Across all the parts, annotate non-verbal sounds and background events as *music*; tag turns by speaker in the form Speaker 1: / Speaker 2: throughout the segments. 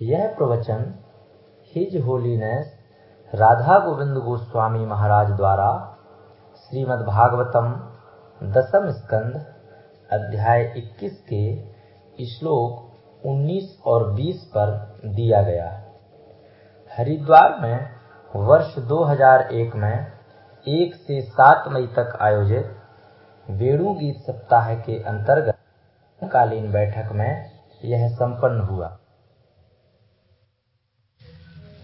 Speaker 1: यह प्रवचन his holiness Radha Govind Goswami Maharaj द्वारा श्रीमद् भागवतम दसम स्कंद अध्याय 21 के श्लोक 19 और 20 पर दिया गया। हरिद्वार में वर्ष 2001 में 1 से 7 मई तक आयोजित वेणु गीत सप्ताह के अंतर्गत कालीन बैठक में यह संपन्न हुआ।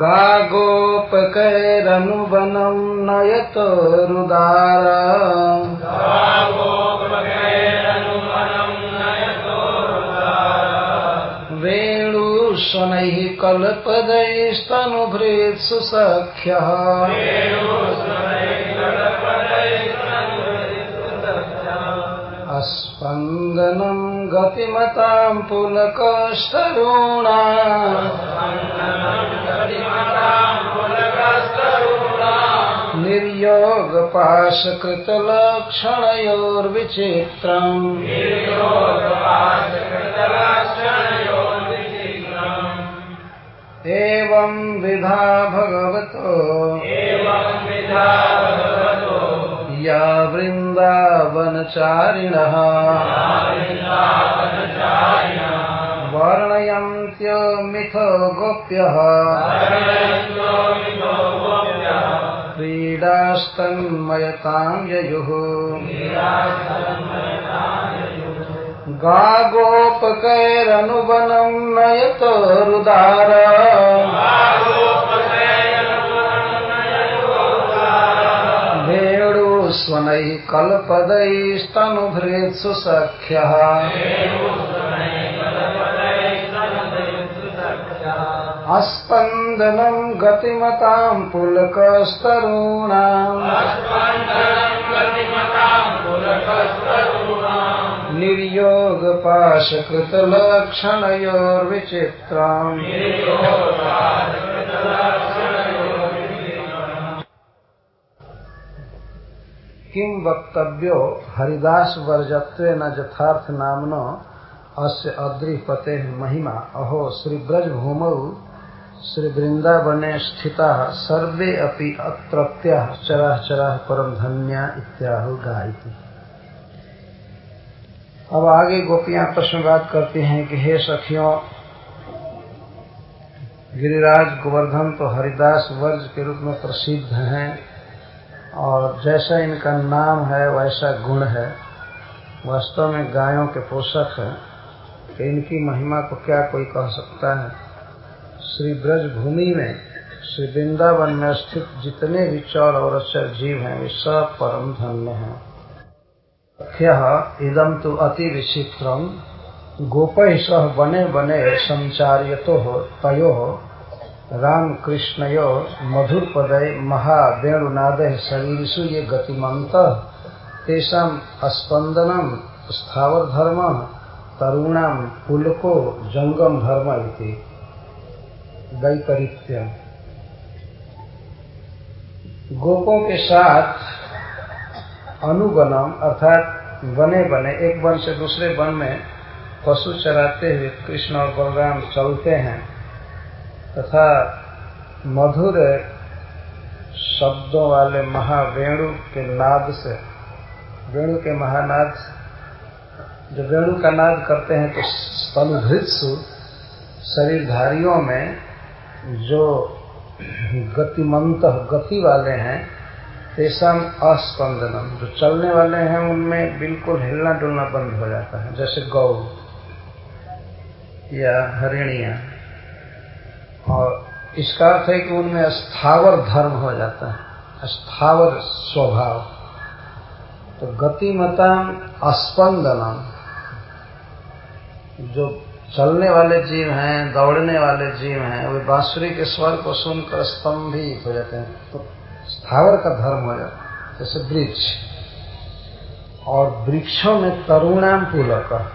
Speaker 2: गागोपकैरनुवनं नयतो रुदार। वेणुशनैः कल्पदैस्तनुभृत्सु सख्यः अस्पन्दनं गतिमतां पुलकस्तरुणा निर्योगपाशकृतलक्षणयोर्विचित्रम्। एवं विधा भगवतो। या वृन्दावनचारिणः। वर्णयन्त्यो मिथो गोप्यः। क्रीडास्तन्मयतां ययुः। गागोपकैरनुवनं नयतो रुदार। वेणुस्वनैः कल्पदैस्तनुभृत्सु सख्यः। अस्पन्दनं गतिमतां पुलकस्तरूणाम्। निर्योगपाशकृतलक्षणयोर्विचित्रम्। किं वक्तव्यो हरिदास वर्जत्वे न यथार्थ नामनो अस्य अद्रिपते महिमा। अहो श्री ब्रज भूमौ श्री वृंदावने स्थिता सर्वे अपि अत्रत्या चरा चरा परम धन्या इत्याहु गायती। अब आगे गोपियाँ प्रश्नवाद करती हैं कि हे सखियों, गिरिराज गोवर्धन तो हरिदास वर्ज के रूप में प्रसिद्ध हैं और जैसा इनका नाम है, वैसा गुण है। वास्तव में गायों के पोषक है कि इनकी महिमा को क्या कोई कह सकता है? श्री ब्रज भूमि में श्री वृंदावन में स्थित जितने भी चौर और अक्षर जीव हैं, वे सब परम धन्य हैं। इदम तो अति विचित्रम गोपय सह बने बने संचार्यतो हो तयो राम कृष्णयो मधुर पदय महावेणुनाद शरीरसु ये गतिमंत तेषाम स्पंदनम स्थावर धर्म तरुणाम पुलको जंगम धर्म इति। वैपरीत्यम गोपों के साथ अनुगनम अर्थात बने बने, एक वन से दूसरे वन में पशु चराते हुए कृष्ण और बलराम चलते हैं, तथा मधुर शब्दों वाले महावेणु के नाद से, वेणु के महानाद जब वेणु का नाद करते हैं तो स्तनुभृत्सु शरीरधारियों में जो गतिमंत गति वाले हैं तेषाम अस्पंदनम जो चलने वाले हैं, उनमें बिल्कुल हिलना डुलना बंद हो जाता है। जैसे गौ या हरिणिया। और इसका अर्थ है कि उनमें स्थावर धर्म हो जाता है स्थावर स्वभाव। तो गतिमता अस्पंदनम जो चलने वाले जीव हैं, दौड़ने वाले जीव हैं, वे बांसुरी के स्वर को सुनकर स्तंभित हो जाते हैं। तो स्थावर का धर्म हो जाता है, जैसे वृक्ष। और वृक्षों में तरुणाम पुलक।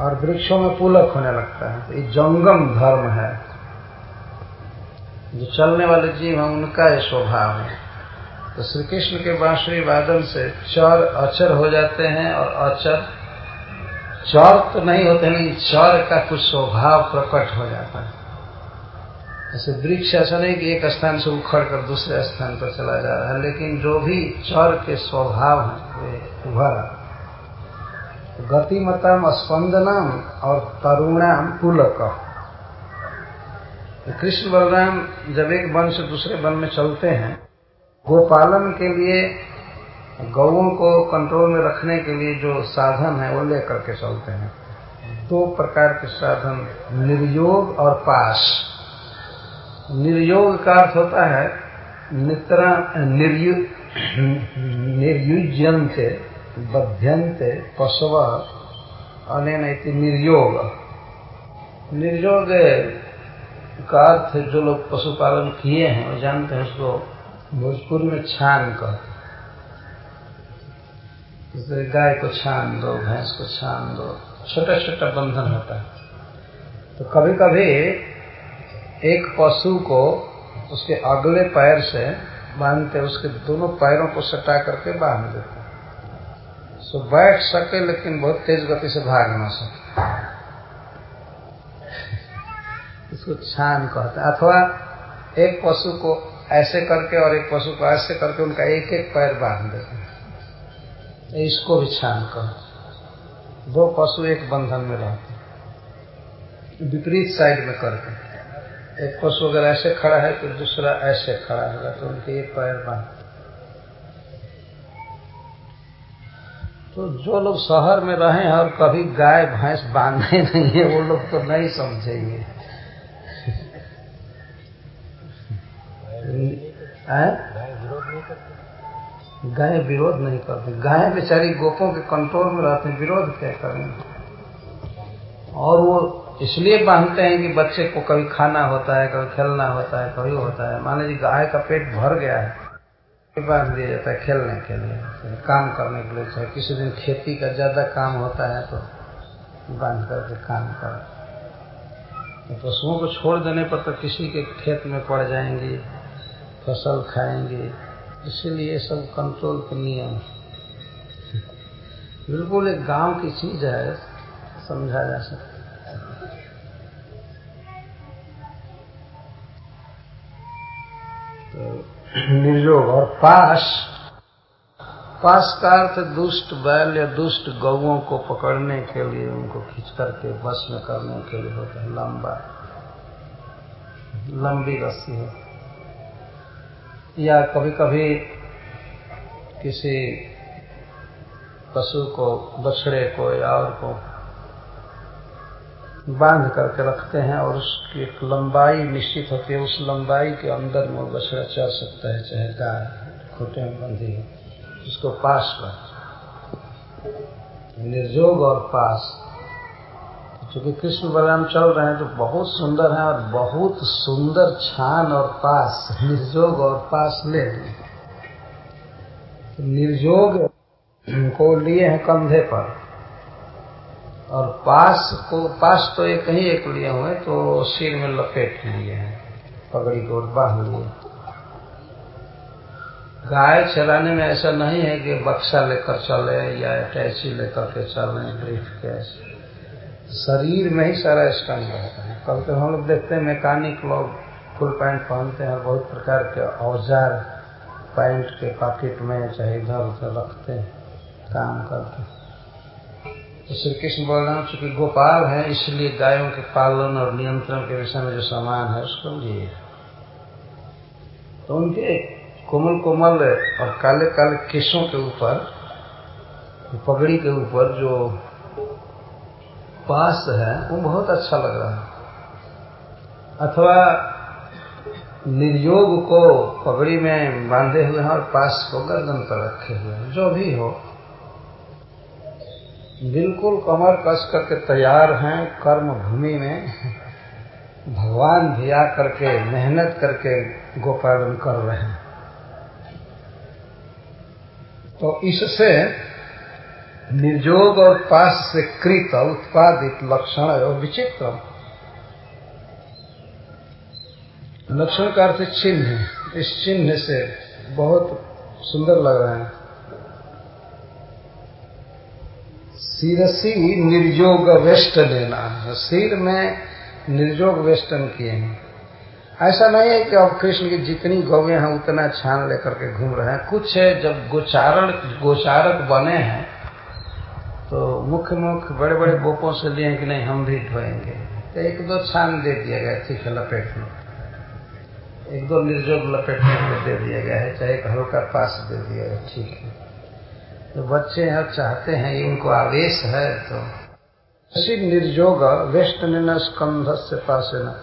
Speaker 2: और वृक्षों में पुलक होने लगता है। तो ये जंगम धर्म है। जो चलने वाले जीव हैं, उनका ये स्वभाव है। तो श्री कृष्ण के बांसुरी वादन से चर अचर हो जाते हैं और अचर चर तो नहीं होते लेकिन चर का कुछ स्वभाव प्रकट हो जाता है। जैसे वृक्ष ऐसा नहीं कि एक स्थान से उखड़ कर दूसरे स्थान पर चला जा रहा है, लेकिन जो भी चर के स्वभाव है, वे उभर गतिमतम स्पंदनम और तरुणाम पुलक। कृष्ण बलराम जब एक वन से दूसरे वन में चलते हैं, गोपालन के लिए गौों को कंट्रोल में रखने के लिए जो साधन है, वो लेकर के चलते हैं। दो प्रकार के साधन, निर्योग और पास निर्योग का अर्थ होता है, नित्रा, निर्यु निर्युज्यंते बध्यंते पशव, अनेन निर्योग। निर्योग का अर्थ जो लोग पशुपालन किए हैं, वो जानते हैं उसको भोजपुर में छान कर गाय को छान दो भैंस को छान दो छोटा छोटा बंधन होता है। तो कभी कभी एक पशु को उसके अगले पैर से बांधते, उसके दोनों पैरों को सटा करके बाँध देते सो बैठ सके लेकिन बहुत तेज गति से भाग ना सके। इसको छान कहते हैं। अथवा एक पशु को ऐसे करके और एक पशु को ऐसे करके उनका एक एक पैर बाँध देते इसको भी छान कहते दो पशु एक बंधन में रहते विपरीत साइड में करके एक पशु अगर ऐसे खड़ा है तो दूसरा ऐसे खड़ा होगा तो उनके एक पैर बाँध। तो जो लोग शहर में रहे हैं और कभी गाय भैंस बांधे नहीं है वो लोग तो नहीं समझेंगे। *laughs* गाय विरोध नहीं करती। गाय बेचारी गोपों के कंट्रोल में रहते हैं, विरोध क्या करेंगे और वो इसलिए बांधते हैं कि बच्चे को कभी खाना होता है, कभी खेलना होता है, कभी होता है। मान लीजिए गाय का पेट भर गया है बाँध दिया जाता है खेलने के लिए काम करने के लिए, चाहे किसी दिन खेती का ज़्यादा काम होता है तो बाँध करके काम कर। तो पशुओं को छोड़ देने पर तो किसी के खेत में पड़ जाएँगी, फ़सल खाएँगे इसीलिए सब कंट्रोल के नियम बिल्कुल एक गाँव की चीज़ है, समझा जा सकता तो निर्योग और पास पास का अर्थ दुष्ट बैल या दुष्ट गौओं को पकड़ने के लिए, उनको खींच करके बस में करने के लिए होता है। लंबा। लंबी रस्सी है। या कभी कभी किसी पशु को, बछड़े को या और को बाँध करके रखते हैं और उसकी एक लंबाई निश्चित होती है, उस लंबाई के अंदर में बछड़ा चल सकता है, चाहे गाय खोटे में बंधी हो, उसको पास कर। निर्जोग और पास। चूँकि कृष्ण बलराम चल रहे हैं तो बहुत सुंदर है और बहुत सुंदर छान और पास, निर्जोग और पास ले तो निर्जोग को लिए हैं कंधे पर। और पास को, पास तो एक ही एक लिए हुए तो सिर में लपेट लिए हैं, पगड़ी को बाँध लिए गाय चलाने में ऐसा नहीं है कि बक्सा लेकर चले या अटैची लेकर के चले ब्रीफ कैस शरीर में ही सारा स्टंग रहता है। कल तो हम लोग देखते हैं मैकेनिक लोग फुल पैंट पहनते हैं बहुत प्रकार के औज़ार पैंट के पॉकेट में चाहे इधर उधर रखते हैं काम करते हैं तो श्री कृष्ण बलराम चूँकि गोपाल है, इसलिए गायों के पालन और नियंत्रण के विषय में जो सामान है, उसको लिए तो उनके कोमल कोमल और काले काले केशों के ऊपर, पगड़ी के ऊपर जो पास है, वो बहुत अच्छा लग रहा है। अथवा निर्योग को पगड़ी में बांधे हुए हैं और पास को गर्दन पर रखे हुए हैं, जो भी हो। बिल्कुल कमर कस करके तैयार हैं, कर्म भूमि में। भगवान भी आ करके, मेहनत करके गोपालन कर रहे हैं। तो इससे निर्जोग और पास से कृत उत्पादित लक्षण और विचित्र लक्षण का अर्थ चिन्ह इस चिन्ह से बहुत सुंदर लग रहे हैं। सिरसी निर्जोग वेस्ट लेना। सिर में निर्जोग वेस्टन किए हैं। ऐसा नहीं है कि अब कृष्ण की जितनी गौवें हैं, उतना छान लेकर के घूम रहे हैं। कुछ है जब गोचारण गोचारक बने हैं तो मुख्य मुख्य बड़े बड़े गोपों से लिए कि नहीं, हम भी धोएँगे। तो एक दो छान दे दिया गया ठीक है लपेट में। एक दो निर्जोग लपेटने को दे दिया गया है, चाहे एक हल्का पास दे दिया गया, ठीक है। तो बच्चे हैं चाहते हैं, इनको आवेश है तो। निर्जोग वेस्ट न स्कंध से पास है न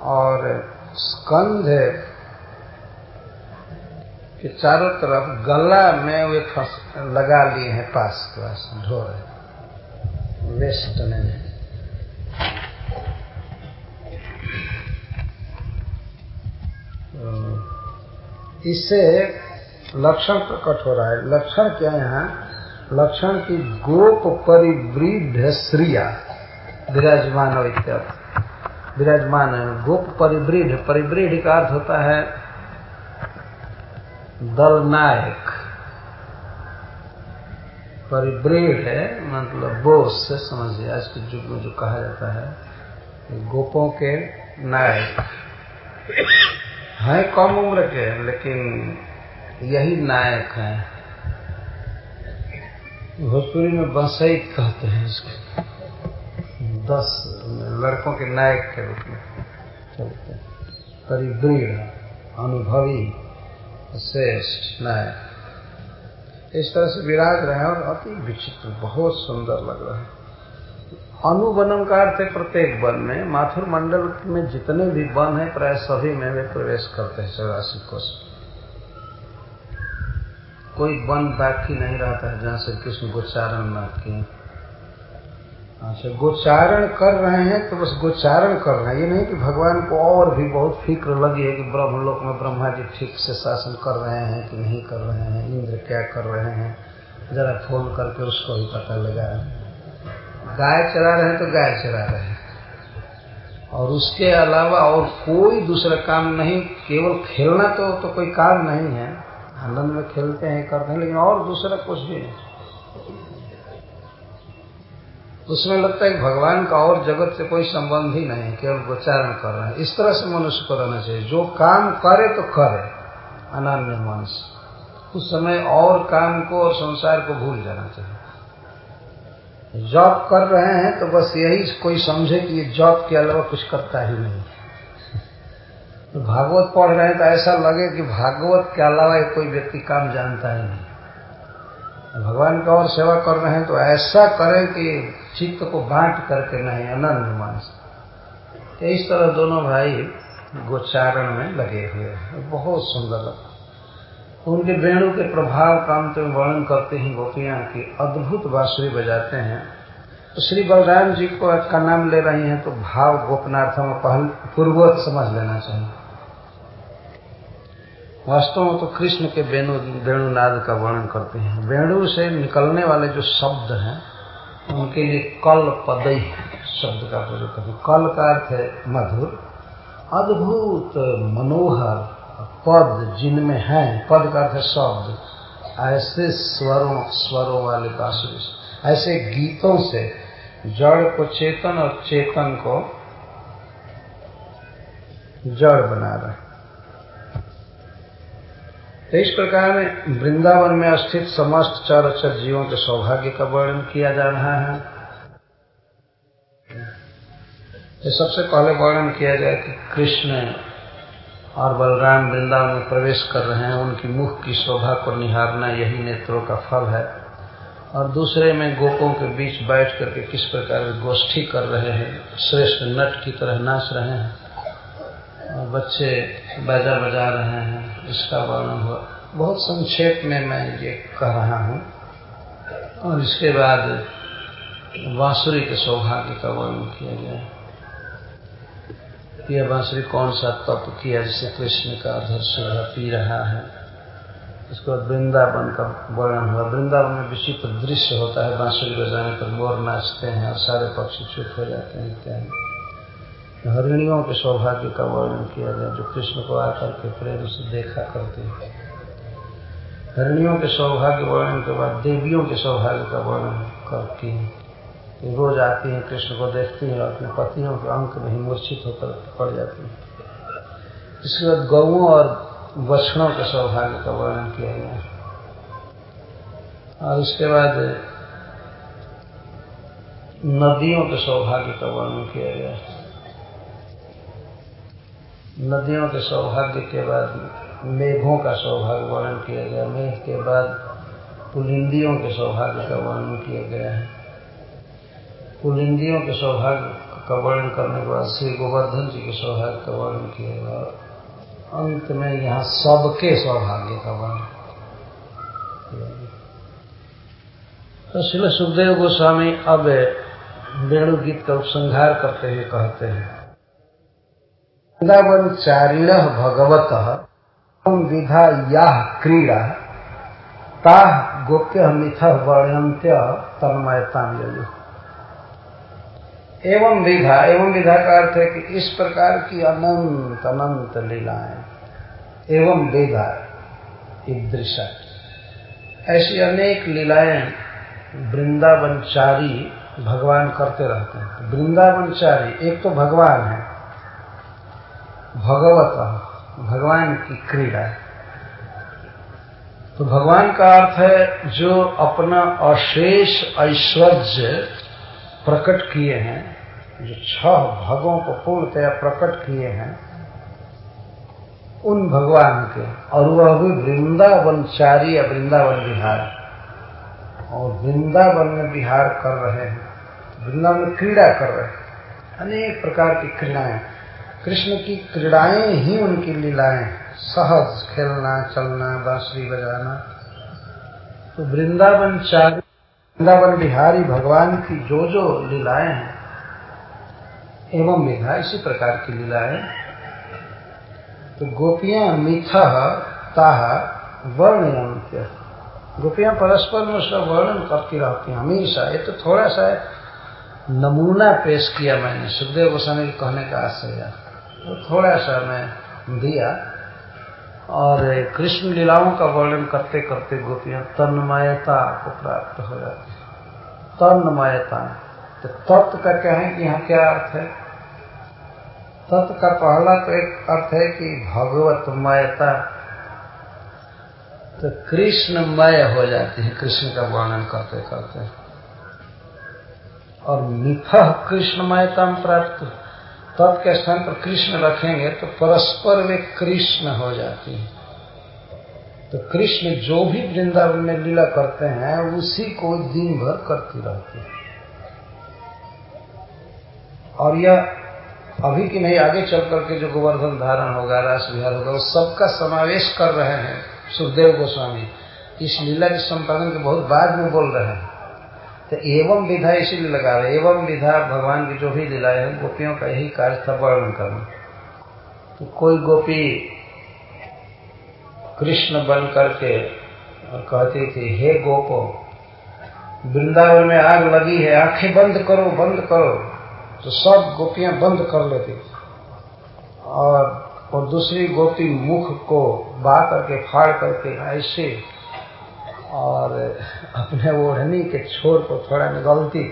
Speaker 2: और स्कंध के चारों तरफ़ गला में वे फंस, लगा लिए हैं पास पास ढो रहे वेस्ट में। इससे लक्षण प्रकट हो रहा है। लक्षण क्या है यहाँ? लक्षण की गोप परिवृद्ध श्रिया। विराजमान विराजमान है। गोप परिवृद्ध। परिवृद्ध का अर्थ होता है दल नायक। परिवृढ़ है मतलब बोस से समझिए, आज के युग में जो कहा जाता है गोपों के नायक। हैं कम उम्र के, लेकिन यही नायक हैं। भोजपुरी में बसई कहते हैं इसको। दस लड़कों के नायक के रूप में। चलते परिदृढ़ अनुभवी। श्रेष्ठ नायक इस तरह से विराज रहे हैं और अति विचित्र, बहुत सुंदर लग रहा है। अनुवनम का अर्थ है प्रत्येक वन में। माथुर मंडल में जितने भी वन है, प्राय सभी में वे प्रवेश करते हैं चौरासी कोष कोई वन बाकी नहीं रहता है जहाँ से कृष्ण गोचारण न किए अच्छा गोचारण कर रहे हैं तो बस गोचारण कर रहे हैं। ये नहीं कि भगवान को और भी बहुत फ़िक्र लगी है कि ब्रह्मलोक में ब्रह्मा जी ठीक से शासन कर रहे हैं कि नहीं कर रहे हैं, इंद्र क्या कर रहे हैं। जरा फ़ोन करके उसको ही पता लगा। गाय चरा रहे हैं तो गाय चरा रहे हैं। और उसके अलावा और कोई दूसरा काम नहीं, केवल खेलना तो तो कोई काम नहीं है। आनंद में खेलते हैं, करते हैं, लेकिन और दूसरा कुछ भी नहीं। उसमें लगता है कि भगवान का और जगत से कोई संबंध ही नहीं है, केवल गोचारण कर रहे हैं। इस तरह से मनुष्य को रहना चाहिए। जो काम करे तो करे, अनन्य मनुष्य। उस समय और काम को और संसार को भूल जाना चाहिए। जॉब कर रहे हैं तो बस यही कोई समझे कि ये जॉब के अलावा कुछ करता ही नहीं तो भागवत पढ़ रहे हैं तो ऐसा लगे कि भागवत के अलावा कोई व्यक्ति काम जानता ही नहीं। भगवान का और सेवा कर रहे हैं तो ऐसा करें कि चित्त को बांट करके नहीं अनन्य मानस। तो इस तरह दोनों भाई गोचारण में लगे हुए हैं। बहुत सुंदर लगता उनके वेणु के प्रभाव का अंत में वर्णन करते हैं गोपियाँ की अद्भुत बांसुरी बजाते हैं। तो श्री बलराम जी को का नाम ले रही हैं तो भाव गोपनार्थ में पहल पूर्ववत समझ लेना चाहिए। वास्तव में तो कृष्ण के वेणु वेणुनाद का वर्णन करते हैं। वेणु से निकलने वाले जो शब्द हैं, उनके लिए कल पदई शब्द का प्रयोग करते हैं कल का अर्थ है मधुर। अद्भुत, मनोहर पद जिनमें हैं, पद का अर्थ है शब्द। ऐसे स्वरों स्वरों वाले बांसुरी ऐसे गीतों से जड़ को चेतन और चेतन को जड़ बना रहे तो इस प्रकार में वृंदावन में स्थित समस्त चार अक्षर जीवों के सौभाग्य का वर्णन किया जा रहा है। तो सबसे पहले वर्णन किया जाए कि कृष्ण और बलराम वृंदावन में प्रवेश कर रहे हैं, उनकी मुख की शोभा को निहारना यही नेत्रों का फल है। और दूसरे में गोपों के बीच बैठ करके किस प्रकार गोष्ठी कर रहे हैं, श्रेष्ठ नट की तरह नाच रहे हैं। बच्चे बाजा बजा रहे हैं इसका वर्णन हुआ। बहुत संक्षेप में मैं ये कह रहा हूँ। और इसके बाद बांसुरी के सौभाग्य का वर्णन किया गया। यह बांसुरी कौन सा तप किया जिसे कृष्ण का अधर सुधा पी रहा है? उसके बाद वृंदावन का वर्णन हुआ। वृंदावन में विचित्र दृश्य होता है, बांसुरी बजाने पर मोर नाचते हैं और सारे पक्षी चुप हो जाते हैं, इत्यादि। हरिणियों के सौभाग्य का वर्णन किया गया, जो कृष्ण को आकर के प्रेम से देखा करते हैं। हरिणियों के सौभाग्य वर्णन के बाद देवियों के सौभाग्य का वर्णन करती हैं। रोज आती हैं, कृष्ण को देखती हैं और अपने पतियों के अंक में ही मूर्छित होकर पड़ जाती हैं। इसके बाद गौओं और वक्षणों के सौभाग्य का वर्णन किया गया। और उसके बाद नदियों के सौभाग्य का वर्णन किया गया। नदियों के सौभाग्य के बाद, मेघों का सौभाग्य वर्णन किया गया। मेघ के बाद पुलिंदियों के सौभाग्य का वर्णन किया गया है। पुलिंदियों के सौभाग्य का वर्णन करने के बाद श्री गोवर्धन जी के सौभाग्य का वर्णन किया गया। और अंत में यहाँ सबके सौभाग्य का वर्णन तो शिल सुखदेव गोस्वामी अब वेणु गीत का उपसंहार करते हुए कहते हैं। वृंदावन चारिण भगवत विधा या क्रीड़ा, ता गोप्य मिथ वर्णंत्य तन्मयता एवं विधा एवं विधा का अर्थ है कि इस प्रकार की अनंत अनंत लीलाएँ। एवं विधा, ईदृशा। ऐसी अनेक लीलाएँ वृंदावनचारी भगवान करते रहते हैं। वृंदावनचारी एक तो भगवान है। भगवत, भगवान की क्रीड़ा तो भगवान का अर्थ है, जो अपना अशेष ऐश्वर्य प्रकट किए हैं, जो छह भगों को पूर्णतया प्रकट किए हैं, उन भगवान के, और वह भी वृंदावनचारी या वृंदावन विहार। और वृंदावन में विहार कर रहे हैं, वृंदावन क्रीड़ा कर रहे हैं। अनेक प्रकार की क्रीड़ाएँ। कृष्ण की क्रीड़ाएँ ही उनकी लीलाएँ सहज खेलना, चलना, बांसुरी बजाना। तो वृंदावन चारी वृंदावन बिहारी भगवान की जो जो लीलाएँ हैं, एवं विधा इसी प्रकार की लीलाएँ तो गोपियाँ मिथ, ताह वर्णयंत्य गोपियाँ परस्पर में उसका वर्णन करती रहती हैं, हमेशा। ये तो थोड़ा सा नमूना पेश किया मैंने, सुखदेव गोस्वामी कहने का आशय थोड़ा सा मैं दिया। और कृष्ण लीलाओं का वर्णन करते करते गोपियाँ तन्मयता को प्राप्त हो जाती तन्मयता। तो तत्व का क्या है कि यहाँ क्या अर्थ है? तत्व का पहला तो एक अर्थ है कि भगवतमयता। तो कृष्णमय हो जाती है, कृष्ण का वर्णन करते करते। और मिथ कृष्णमयता प्राप्त। तत् के स्थान पर कृष्ण रखेंगे तो परस्पर वे कृष्ण हो जाती है। तो कृष्ण जो भी वृंदावन में लीला करते हैं, उसी को दिन भर करती रहती है। और यह अभी की नहीं, आगे चल करके जो गोवर्धन धारण होगा, रास विहार होगा, वो सबका समावेश कर रहे हैं सुखदेव गोस्वामी। इस लीला के संपादन के बहुत बाद में बोल रहे हैं। तो एवं विधा इसीलिए लगा रहे एवं विधा भगवान की जो भी लीलाएँ हैं, गोपियों का यही कार्य था वर्णन करना। तो कोई गोपी कृष्ण बन करके और कहती थी हे गोपो, वृंदावन में आग लगी है, आँखें बंद करो बंद करो। तो सब गोपियाँ बंद कर लेती। और और दूसरी गोपी मुख को बा करके फाड़ करके ऐसे और अपने ओढ़नी के छोर को थोड़ा निगलती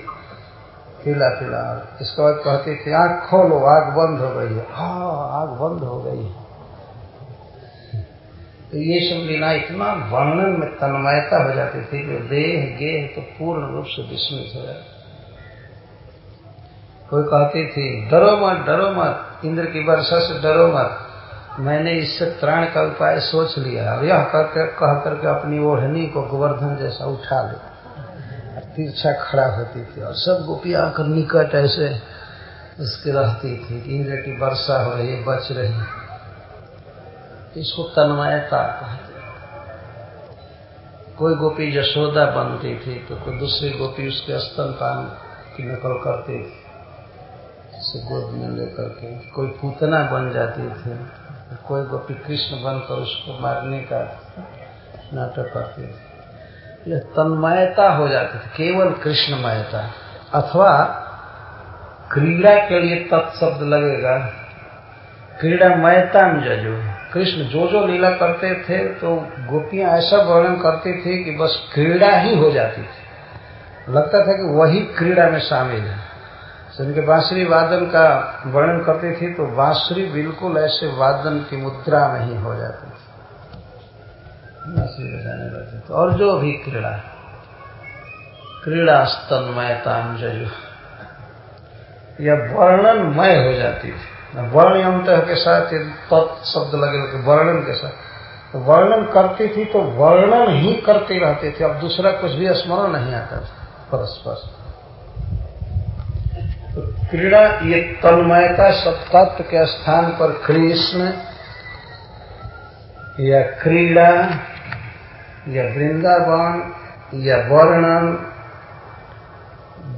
Speaker 2: पीला पीला, इसके बाद कहती थी आँख खोलो आग बंद हो गई है। हाँ आग बंद हो गई है। तो ये सब लीला इतना वर्णन में तन्मयता हो जाती थी कि देह, गेह तो पूर्ण रूप से विस्मित हो जाती। कोई कहती थी, डरो मत डरो मत, इंद्र की वर्षा से डरो मत। मैंने इससे त्राण का उपाय सोच लिया। और यह करके, कह करके अपनी ओढ़नी को गोवर्धन जैसा उठा ले। तिरछा खड़ा होती थी और सब गोपी आकर निकट ऐसे उसके रहती थी इंद्र की वर्षा हो रही, बच रही।
Speaker 3: इसको तन्मयता कहते कोई गोपी यशोदा बनती थी तो कोई दूसरी गोपी उसके स्तनपान की नकल करती थी। गोद में लेकर के कोई पूतना बन जाती थी। कोई गोपी कृष्ण बनकर उसको मारने का नाटक करते थे तन्मयता हो जाती थी, केवल कृष्णमयता। अथवा क्रीड़ा के लिए तत्शब्द लगेगा, क्रीड़ामयता में जो। कृष्ण जो जो लीला करते थे तो गोपियाँ ऐसा वर्णन करती थी कि बस क्रीड़ा ही हो जाती थी। लगता था कि वही क्रीड़ा में शामिल है। उनके बांसुरी वादन का वर्णन करती थी तो बांसुरी बिल्कुल ऐसे वादन की मुद्रा में ही हो जाती थी। बांसुरी बजाने लगते थे। और जो भी क्रीड़ा क्रीड़ा स्तनमयता जयु या वर्णनमय हो जाती थी। वर्ण अंत के साथ तत् शब्द लगे लगे वर्णन के साथ। तो वर्णन करती थी तो वर्णन ही करती रहती थी। अब दूसरा कुछ भी स्मरण नहीं आता था, परस्पर। तो क्रीड़ा ये तन्मयता सब तत्व के स्थान पर कृष्ण या क्रीड़ा, या वृंदावन, या वर्णन,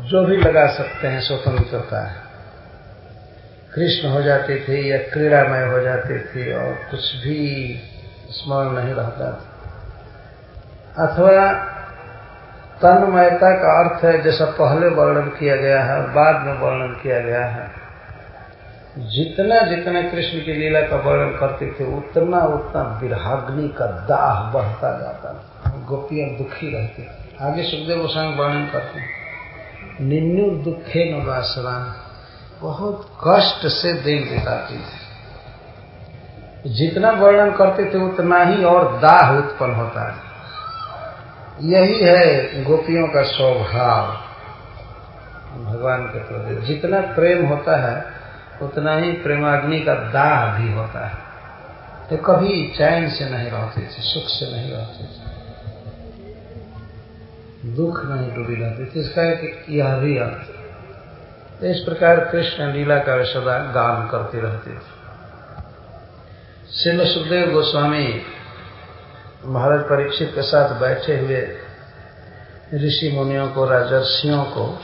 Speaker 3: जो भी लगा सकते हैं स्वतंत्रता। है कृष्ण हो जाती थी या क्रीड़ामय हो जाती थी और कुछ भी स्मरण नहीं रहता था। अथवा तन्मयता का अर्थ है, जैसा पहले वर्णन किया गया है और बाद में वर्णन किया गया है। जितना जितना कृष्ण की लीला का वर्णन करते थे, उतना उतना विराग्नि का दाह बढ़ता जाता गोपियाँ दुखी रहती आगे सुखदेव गोस्वामी वर्णन करते निन्नु दुखे नवासवान बहुत कष्ट से दिन बिताती थी। जितना वर्णन करते थे, उतना ही और दाह उत्पन्न होता है। यही है गोपियों का स्वभाव। भगवान के प्रति जितना प्रेम होता है, उतना ही प्रेमाग्नि का दाह भी होता है। तो कभी चैन से नहीं रहते थे, सुख से नहीं रहते थे। दुख नहीं डूबी रहती थी। इसका एक यह भी अर्थ तो इस प्रकार कृष्ण लीला का सदा गान करते रहते थे। श्रील सुखदेव गोस्वामी महाराज परीक्षित के साथ बैठे हुए ऋषि मुनियों को, राजर्षियों को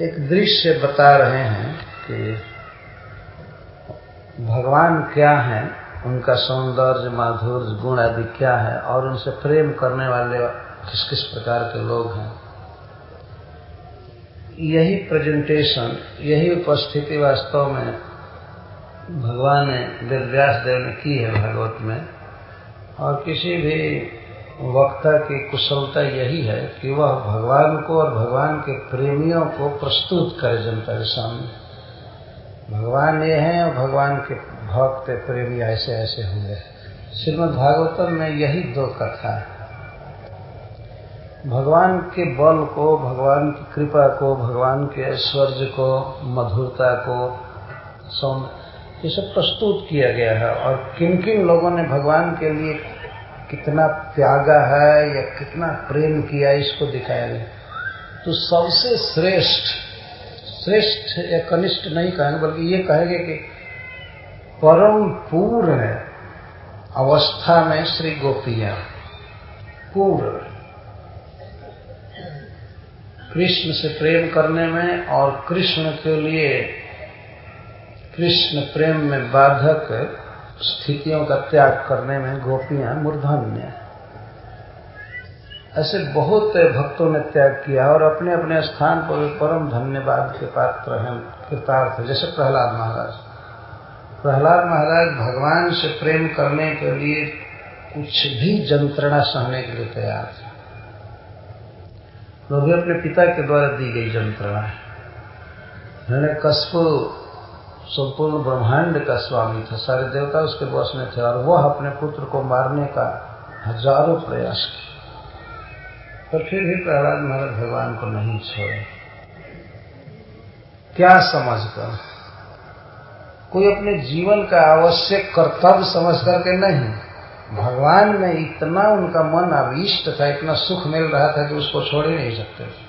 Speaker 3: एक दृश्य बता रहे हैं कि भगवान क्या है, उनका सौंदर्य, माधुर्य, गुण आदि क्या है और उनसे प्रेम करने वाले किस किस प्रकार के लोग हैं। यही प्रेजेंटेशन यही उपस्थिति वास्तव में भगवान ने वेदव्यास देव ने की है भागवत में। और किसी भी वक्ता की कुशलता यही है कि वह भगवान को और भगवान के प्रेमियों को प्रस्तुत करे जनता के सामने। भगवान ये हैं और भगवान के भक्त प्रेमी ऐसे ऐसे होंगे श्रीमद भागवतम में यही दो कथा है। भगवान के बल को, भगवान की कृपा को, भगवान के ऐश्वर्य को, मधुरता को ये सब प्रस्तुत किया गया है। और किन किन लोगों ने भगवान के लिए कितना त्यागा है या कितना प्रेम किया, इसको दिखाया गया। तो सबसे श्रेष्ठ श्रेष्ठ या कनिष्ठ नहीं कहेंगे, बल्कि ये कहेंगे कि परम पूर्ण अवस्था में श्री गोपियाँ, पूर्ण। कृष्ण से प्रेम करने में और कृष्ण के लिए कृष्ण प्रेम में बाधक स्थितियों का त्याग करने में गोपियाँ मूर्धन्य ऐसे बहुत भक्तों ने त्याग किया और अपने अपने स्थान पर परम धन्यवाद के पात्र हैं, कृतार्थ, जैसे प्रहलाद महाराज। प्रहलाद महाराज भगवान से प्रेम करने के लिए कुछ भी जंत्रणा सहने के लिए तैयार थे। वो भी अपने पिता के द्वारा दी गई यंत्रणा है। कस्पु संपूर्ण ब्रह्मांड का स्वामी था, सारे देवता उसके बस में थे और वह अपने पुत्र को मारने का हज़ारों प्रयास किया पर फिर भी प्रहलाद महाराज भगवान को नहीं छोड़े। क्या समझकर? कोई अपने जीवन का आवश्यक कर्तव्य समझ करके नहीं। भगवान में इतना उनका मन अभिष्ट था, इतना सुख मिल रहा था कि उसको छोड़ ही नहीं सकते।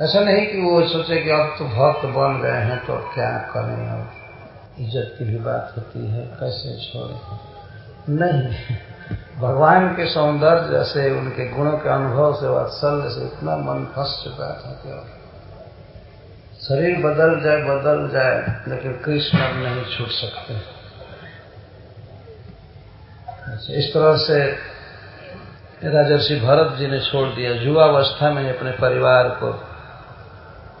Speaker 3: ऐसा नहीं कि वो सोचे कि अब तो भक्त बन गए हैं तो क्या करें अब इज़्ज़त की भी बात होती है कैसे छोड़े? नहीं। भगवान के सौंदर्य से उनके गुणों के अनुभव से वात्सल्य से इतना मन फंस चुका था कि शरीर बदल जाए बदल जाए लेकिन कृष्ण अब नहीं छूट सकते। अच्छा, इस तरह से राजर्षि भरत जी ने छोड़ दिया। युवावस्था में अपने परिवार को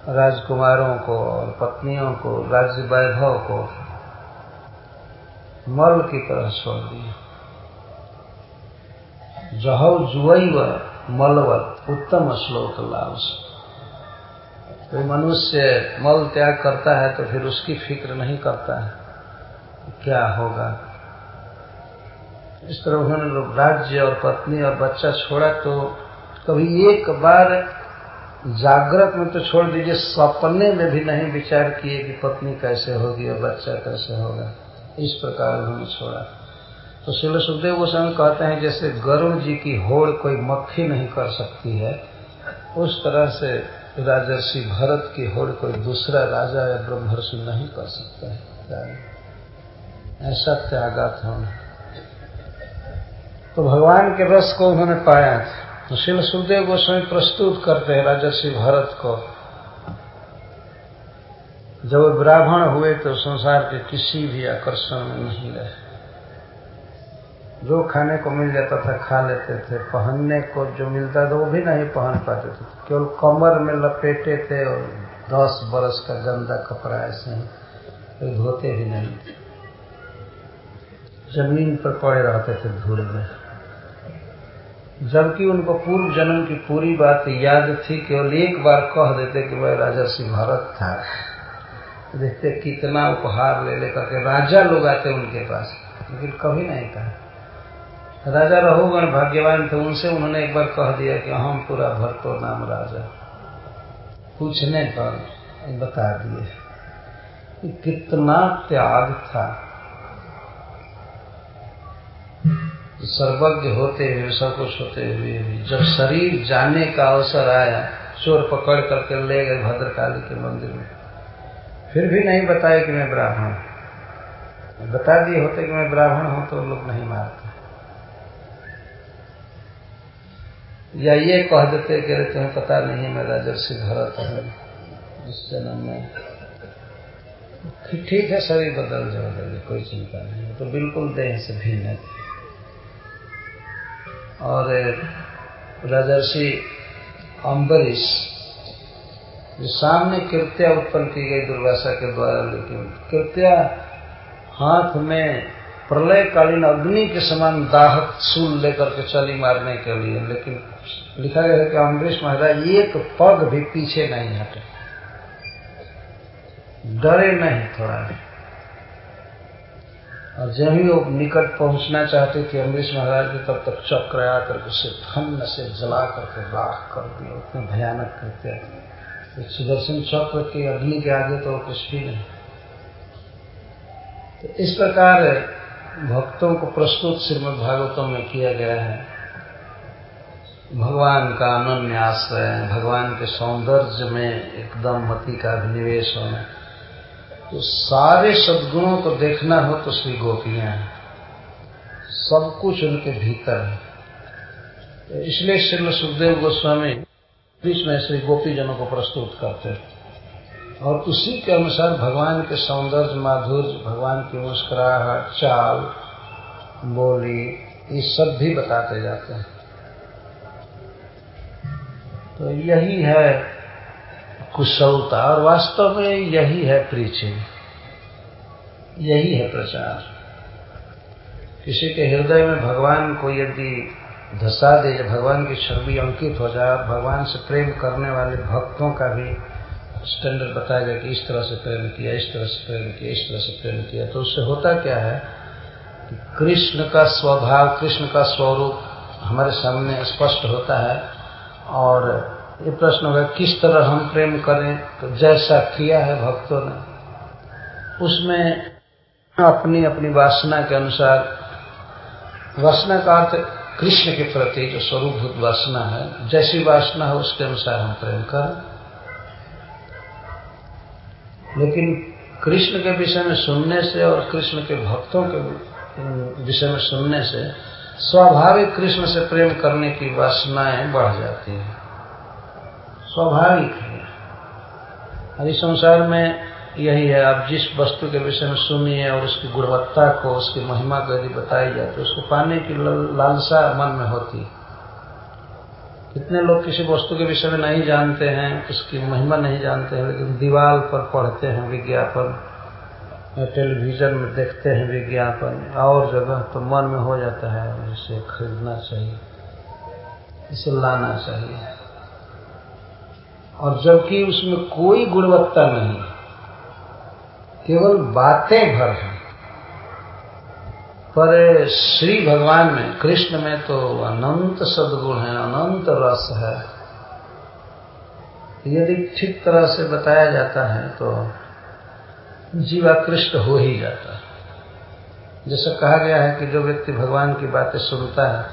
Speaker 3: राजकुमारों को और पत्नियों को, राज्य वैभव को मल की तरह छोड़ दिया। जहौ जुवई व मलवत, उत्तम श्लोक लाभ कोई मनुष्य मल त्याग करता है तो फिर उसकी फ़िक्र नहीं करता है। क्या होगा? इस तरह उन्होंने राज्य और पत्नी और बच्चा छोड़ा तो कभी एक बार जागृत में तो छोड़ दीजिए, सपने में भी नहीं विचार किए कि पत्नी कैसे होगी और बच्चा कैसे होगा। इस प्रकार उन्होंने छोड़ा। तो शिल सुखदेव वो गोस्वामी कहते हैं, जैसे गरुड़ जी की होड़ कोई मक्खी नहीं कर सकती है, उस तरह से राजर्षि भरत की होड़ कोई दूसरा राजा या ब्रह्मर्षि नहीं कर सकता है। ऐसा त्यागा था तो भगवान के रस को उन्होंने पाया था। तो शिल सुखदेव गोस्वामी प्रस्तुत करते हैं राजर्षि भरत को। जब ब्राह्मण हुए तो संसार के किसी भी आकर्षण में नहीं रहे। जो खाने को मिल जाता था खा लेते थे, पहनने को जो मिलता था वो भी नहीं पहन पाते थे। केवल कमर में लपेटे थे और दस बरस का गंदा कपड़ा ऐसे ही धोते भी नहीं थे। ज़मीन पर पड़े रहते थे धूल में। जबकि उनको पूर्व जन्म की पूरी बात याद थी केवल एक बार कह देते कि वह राजर्षि भारत था। देखते कितना उपहार ले लेकर के राजा लोग आते उनके पास। लेकिन कभी नहीं कहा राजा रहुगण भाग्यवान थे, उनसे उन्होंने एक बार कह दिया कि हम पूरा भरतो नाम राजा। पूछने पर बता दिए कितना त्याग था। सर्वज्ञ होते हुए सब कुछ होते हुए भी, जब शरीर जाने का अवसर आया, चोर पकड़ करके ले गए भद्रकाली के मंदिर में। फिर भी नहीं बताया कि मैं ब्राह्मण बता दिए होते कि मैं ब्राह्मण हूँ तो लोग नहीं मारते या ये कह देते कि अरे तुम्हें पता नहीं है, मैं राजर्षि भरत हूँ इस जन्म में। ठीक है, शरीर बदल बदल कोई चिंता नहीं तो बिल्कुल देह से भिन्न थे और राजर्षि अम्बरीश जो सामने कृत्या उत्पन्न की गई दुर्वासा के द्वारा लेकिन कृत्या हाथ में प्रलयकालीन अग्नि के समान दाहक सूल लेकर के चली मारने के लिए, लेकिन लिखा गया है कि अम्बरीश महाराज, एक पग भी पीछे नहीं हटे। डरे नहीं थोड़ा। और जब ही वो निकट पहुँचना चाहते थे अम्बरीश महाराज के तब तक चक्र आकर उसे धन से जला करके राख कर दिया उतने भयानक कृत्य सुदर्शन चक्र के अग्नि के आगे तो कुछ भी नहीं। तो इस प्रकार भक्तों को प्रस्तुत श्रीमद भागवतों में किया गया है। भगवान का अनन्य आश्रय, भगवान के सौंदर्य में एकदम मति का अभिनिवेश होना। तो सारे सदगुणों को देखना हो तो श्री गोपियाँ हैं। सब कुछ उनके भीतर है। तो इसलिए श्री सुखदेव गोस्वामी बीच में श्री गोपी जनों को प्रस्तुत करते और उसी के अनुसार भगवान के सौंदर्य, माधुर्य, भगवान की मुस्कुराहट, चाल, बोली, ये सब भी बताते जाते हैं। तो यही है कुशलता, और वास्तव में यही है प्रीचिंग यही है प्रचार। किसी के हृदय में भगवान को यदि धसा दे भगवान की छवि अंकित हो जाए और भगवान से प्रेम करने वाले भक्तों का भी स्टैंडर्ड बताया जाए कि इस तरह से प्रेम किया, इस तरह से प्रेम किया, इस तरह से प्रेम किया। तो उससे होता क्या है कि कृष्ण का स्वभाव, कृष्ण का स्वरूप हमारे सामने स्पष्ट होता है, और ये प्रश्न होगा, किस तरह हम प्रेम करें? तो जैसा किया है भक्तों ने। उसमें अपनी अपनी वासना के अनुसार, वासना का अर्थ कृष्ण के प्रति जो स्वरूपभूत वासना है, जैसी वासना है उसके अनुसार हम प्रेम करें। लेकिन कृष्ण के विषय में सुनने से और कृष्ण के भक्तों के विषय में सुनने से, स्वाभाविक कृष्ण से प्रेम करने की वासनाएँ बढ़ जाती हैं। स्वाभाविक है। हरी संसार में यही है, आप जिस वस्तु के विषय में सुनिए और उसकी गुणवत्ता को, उसकी महिमा को यदि बताई जाए तो उसको पाने की लालसा मन में होती कितने लोग किसी वस्तु के विषय में नहीं जानते हैं, उसकी महिमा नहीं जानते हैं, लेकिन दीवार पर पढ़ते हैं विज्ञापन टेलीविज़न में देखते हैं विज्ञापन, और जगह तो मन में हो जाता है इसे खरीदना चाहिए, इसे लाना चाहिए। और जबकि उसमें कोई गुणवत्ता नहीं केवल बातें भर हैं। पर श्री भगवान में, कृष्ण में तो अनंत सदगुण है, अनंत रस है। यदि ठीक तरह से बताया जाता है तो जीवाकृष्ट हो ही जाता है। जैसा कहा गया है कि जो व्यक्ति भगवान की बातें सुनता है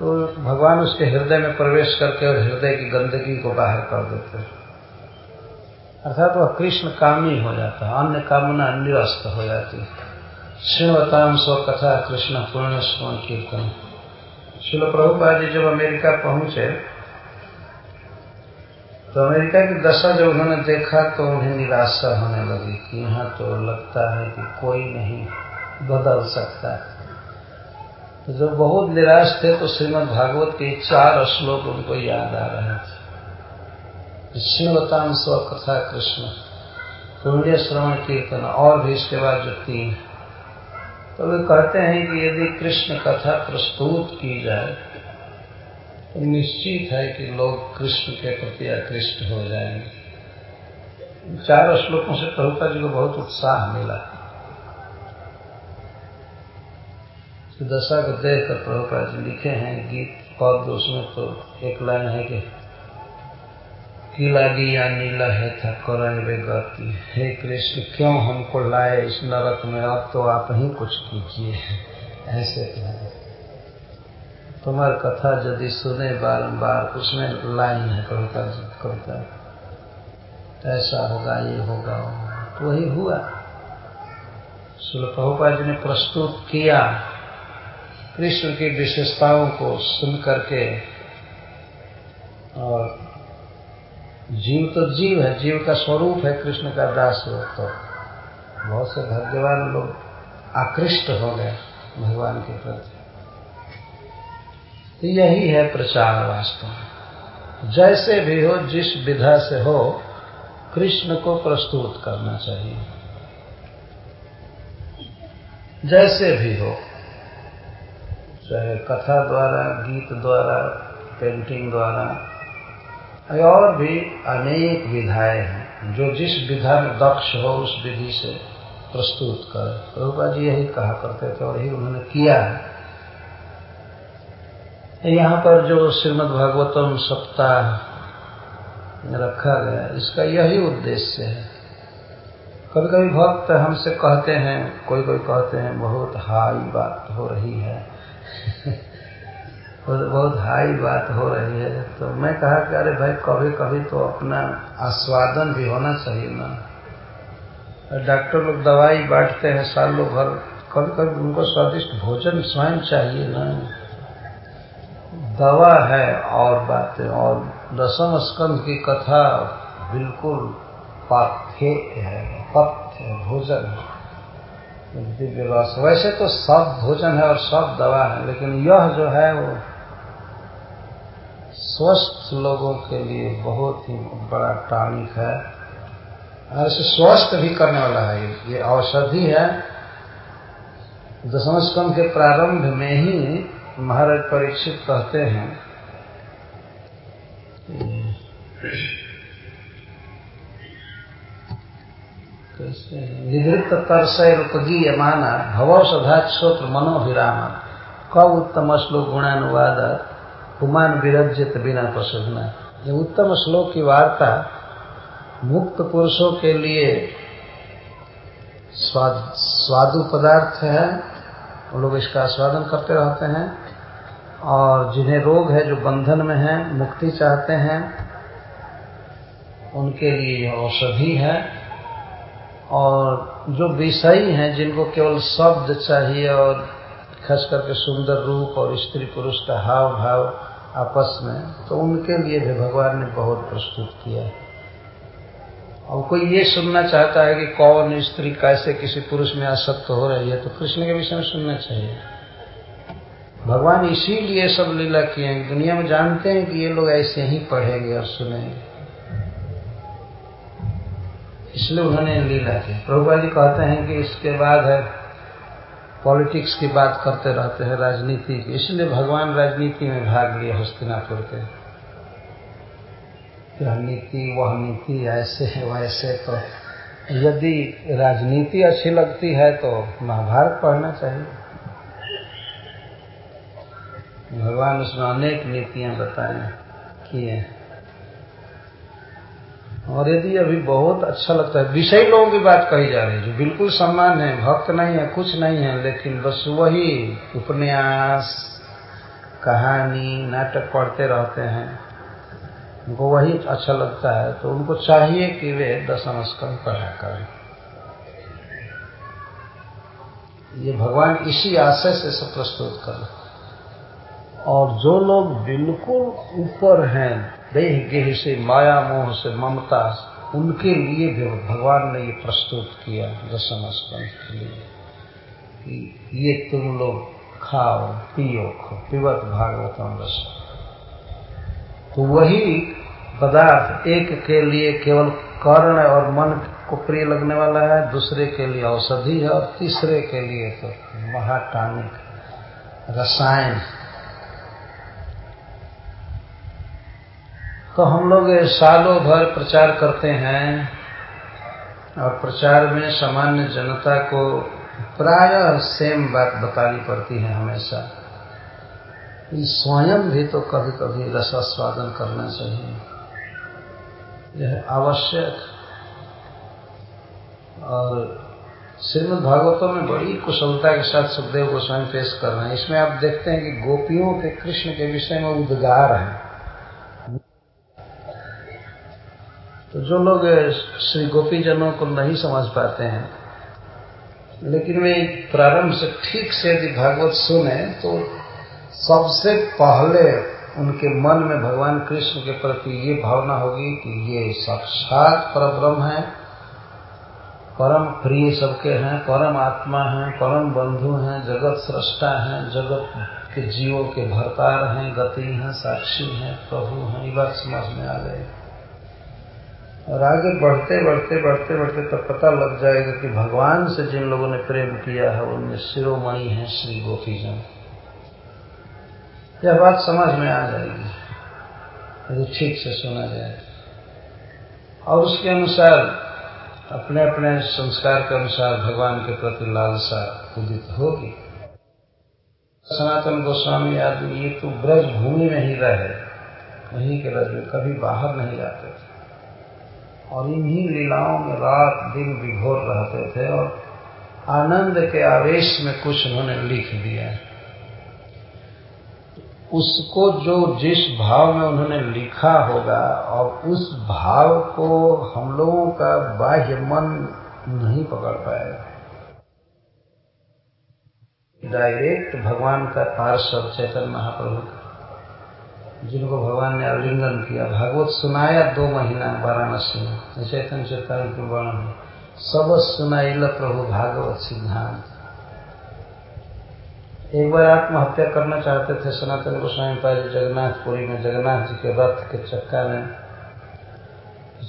Speaker 3: तो भगवान उसके हृदय में प्रवेश करके और हृदय की गंदगी को बाहर कर देते हैं। अर्थात वह कृष्ण कामी हो जाता है, अन्य कामना निरस्त हो जाती है। श्रीमताम स्वकथा कृष्ण पूर्ण स्मरण कीर्तन शिल प्रभुपा जी जब अमेरिका पहुँचे तो अमेरिका की दशा जब उन्होंने देखा तो उन्हें निराशा होने लगी कि यहाँ तो लगता है कि कोई नहीं बदल सकता। तो जब बहुत निराश थे तो श्रीमद भागवत के चार श्लोक उनको याद आ रहे थे। श्रीमताम स्वकथा कृष्ण। पुण्य श्रवण कीर्तन और भी इसके बाद जो तीन तो वे कहते हैं कि यदि कृष्ण कथा प्रस्तुत की जाए तो निश्चित है कि लोग कृष्ण के प्रति आकृष्ट हो जाएँगे। चारों श्लोकों से प्रभुपा जी को बहुत उत्साह मिला। दशा को देख कर प्रभुपा जी लिखे हैं गीत पद उसमें तो एक लाइन है कि, की या नीला है था वे गति हे। कृष्ण, क्यों हमको लाए इस नरक में? अब तो आप ही कुछ कीजिए। ऐसे कहें तुम्हारी कथा यदि सुने बारंबार, उसमें लाइन है कविता कविता। ऐसा होगा, ये होगा तो वही हुआ। सुल प्रभुपा जी ने प्रस्तुत किया। कृष्ण की विशेषताओं को सुन करके और जीव तो जीव है, जीव का स्वरूप है कृष्ण का दास हो तो बहुत से भाग्यवान लोग आकृष्ट हो गए भगवान के प्रति। तो यही है प्रचार वास्तव। में जैसे भी हो, जिस विधा से हो, कृष्ण को प्रस्तुत करना चाहिए। जैसे भी हो चाहे कथा द्वारा, गीत द्वारा पेंटिंग द्वारा और भी अनेक विधाएँ हैं, जो जिस विधा में दक्ष हो, उस विधि से प्रस्तुत करे। प्रभुपा जी यही कहा करते थे और यही उन्होंने किया है। यहाँ पर जो श्रीमद् भागवतम सप्ताह रखा गया, इसका यही उद्देश्य है। कभी कभी भक्त हमसे कहते हैं कोई कोई कहते हैं, बहुत हाई बात हो रही है। *laughs* बहुत हाई बात हो रही है। तो मैं कहा कि अरे भाई कभी कभी तो अपना आस्वादन भी होना चाहिए ना। डॉक्टर लोग दवाई बांटते हैं, सालों भर। कभी कभी उनको स्वादिष्ट भोजन स्वयं चाहिए ना। दवा है और बातें, और दसम स्कंद की कथा बिल्कुल पाथ्य है, पथ्य भोजन। दिव्य रस वैसे तो सब भोजन है और सब दवा है, लेकिन यह जो है वो स्वस्थ लोगों के लिए बहुत ही बड़ा टॉनिक है। और इसे स्वस्थ भी करने वाला है। ये औषधि है। दशम स्कंद के प्रारंभ में ही महाराज परीक्षित कहते हैं। निवृत्त तरसय रूपगीय माना भवौषधा श्रोत्र मनोभिरामा क उत्तम श्लोक गुणानुवाद कुमान विरजित बिना प्रसुना ये उत्तम श्लोक की वार्ता मुक्त पुरुषों के लिए स्वाद स्वादु पदार्थ है वो लोग इसका आस्वादन करते रहते हैं और जिन्हें रोग है जो बंधन में है मुक्ति चाहते हैं उनके लिए यह औषधि है और जो विषयी हैं, जिनको केवल शब्द चाहिए और खास करके सुंदर रूप और स्त्री पुरुष का हाव भाव आपस में तो उनके लिए भी भगवान ने बहुत प्रस्तुत किया है। और कोई ये सुनना चाहता है कि कौन स्त्री, कैसे किसी पुरुष में आसक्त हो रही है तो कृष्ण के विषय में सुनना चाहिए। भगवान इसीलिए सब लीला किए हैं। दुनिया में जानते हैं कि ये लोग ऐसे ही पढ़ेंगे और सुनेंगे। इसलिए उन्होंने लीला की। प्रभुपा जी कहते हैं कि इसके बाद है, पॉलिटिक्स की बात करते रहते हैं, राजनीति की। इसलिए भगवान राजनीति में भाग लिए हस्तिनापुर के। यह नीति, वह नीति ऐसे है, वैसे तो यदि राजनीति अच्छी लगती है तो महाभारत पढ़ना चाहिए। भगवान उसमें अनेक नीतियाँ बताए, किए और यदि अभी बहुत अच्छा लगता है, विषय लोगों की बात कही जा रही है, जो बिल्कुल सम्मान है, भक्त नहीं है, कुछ नहीं है, लेकिन बस वही उपन्यास, कहानी, नाटक पढ़ते रहते हैं, उनको वही अच्छा लगता है तो उनको चाहिए कि वे दशम स्कंद पढ़ा करें। ये भगवान इसी आशय से सब प्रस्तुत कर और जो लोग बिल्कुल ऊपर हैं देह गेह से माया, मोह से ममता, उनके लिए भी भगवान ने ये प्रस्तुत किया दशम स्कंद के लिए कि ये तुम लोग खाओ, पियो, खो पिवत भागवतम रस। तो वही पदार्थ एक के लिए केवल कर्ण और मन को प्रिय लगने वाला है, दूसरे के लिए औषधि है, और तीसरे के लिए तो महाटानिक रसायन। तो हम लोग सालों भर प्रचार करते हैं और प्रचार में सामान्य जनता को प्राय सेम बात बतानी पड़ती है हमेशा। स्वयं भी तो कभी कभी रसास्वादन करना चाहिए। यह आवश्यक। और श्रीमद भागवतों में बड़ी कुशलता के साथ सुखदेव गोस्वामी पेश कर रहे हैं। इसमें आप देखते हैं कि गोपियों के कृष्ण के विषय में उद्गार है। तो जो लोग श्री गोपी जनों को नहीं समझ पाते हैं, लेकिन वे प्रारंभ से ठीक से यदि भागवत सुने तो सबसे पहले उनके मन में भगवान कृष्ण के प्रति ये भावना होगी कि ये साक्षात पर ब्रह्म है, परम प्रिय सबके हैं, परम आत्मा हैं, परम बंधु हैं, जगत सृष्टा हैं, जगत के जीवों के भरतार हैं, गति हैं, साक्षी हैं, प्रभु हैं, ये बात समझ में आ जाएगी और आगे बढ़ते बढ़ते बढ़ते बढ़ते तब पता लग जाएगा कि भगवान से जिन लोगों ने प्रेम किया है, उनमें शिरोमणि है श्री गोपीजन यह बात समझ में आ जाएगी। यदि ठीक से सुना जाए। और उसके अनुसार अपने अपने संस्कार के अनुसार भगवान के प्रति लालसा उदित होगी। सनातन गोस्वामी आदमी ये तो ब्रज भूमि में ही रहे। वहीं के रज में कभी बाहर नहीं जाते थे। और इन्हीं लीलाओं में रात दिन विभोर रहते थे और आनंद के आवेश में कुछ उन्होंने लिख दिया। उसको जो जिस भाव में उन्होंने लिखा होगा और उस भाव को हम लोगों का बाह्य मन नहीं पकड़ पाएगा। डायरेक्ट भगवान का पार्षद चैतन्य महाप्रभु का। जिनको भगवान ने आलिंगन किया। भागवत सुनाया दो महीना वाराणसी में। चैतन्य चेतन के वर्णन में। सब सुनाइल प्रभु भागवत सिद्धांत। एक बार आत्महत्या करना चाहते थे सनातन गोस्वामी पहले जगन्नाथपुरी में, जगन्नाथ जी के रथ के चक्का में।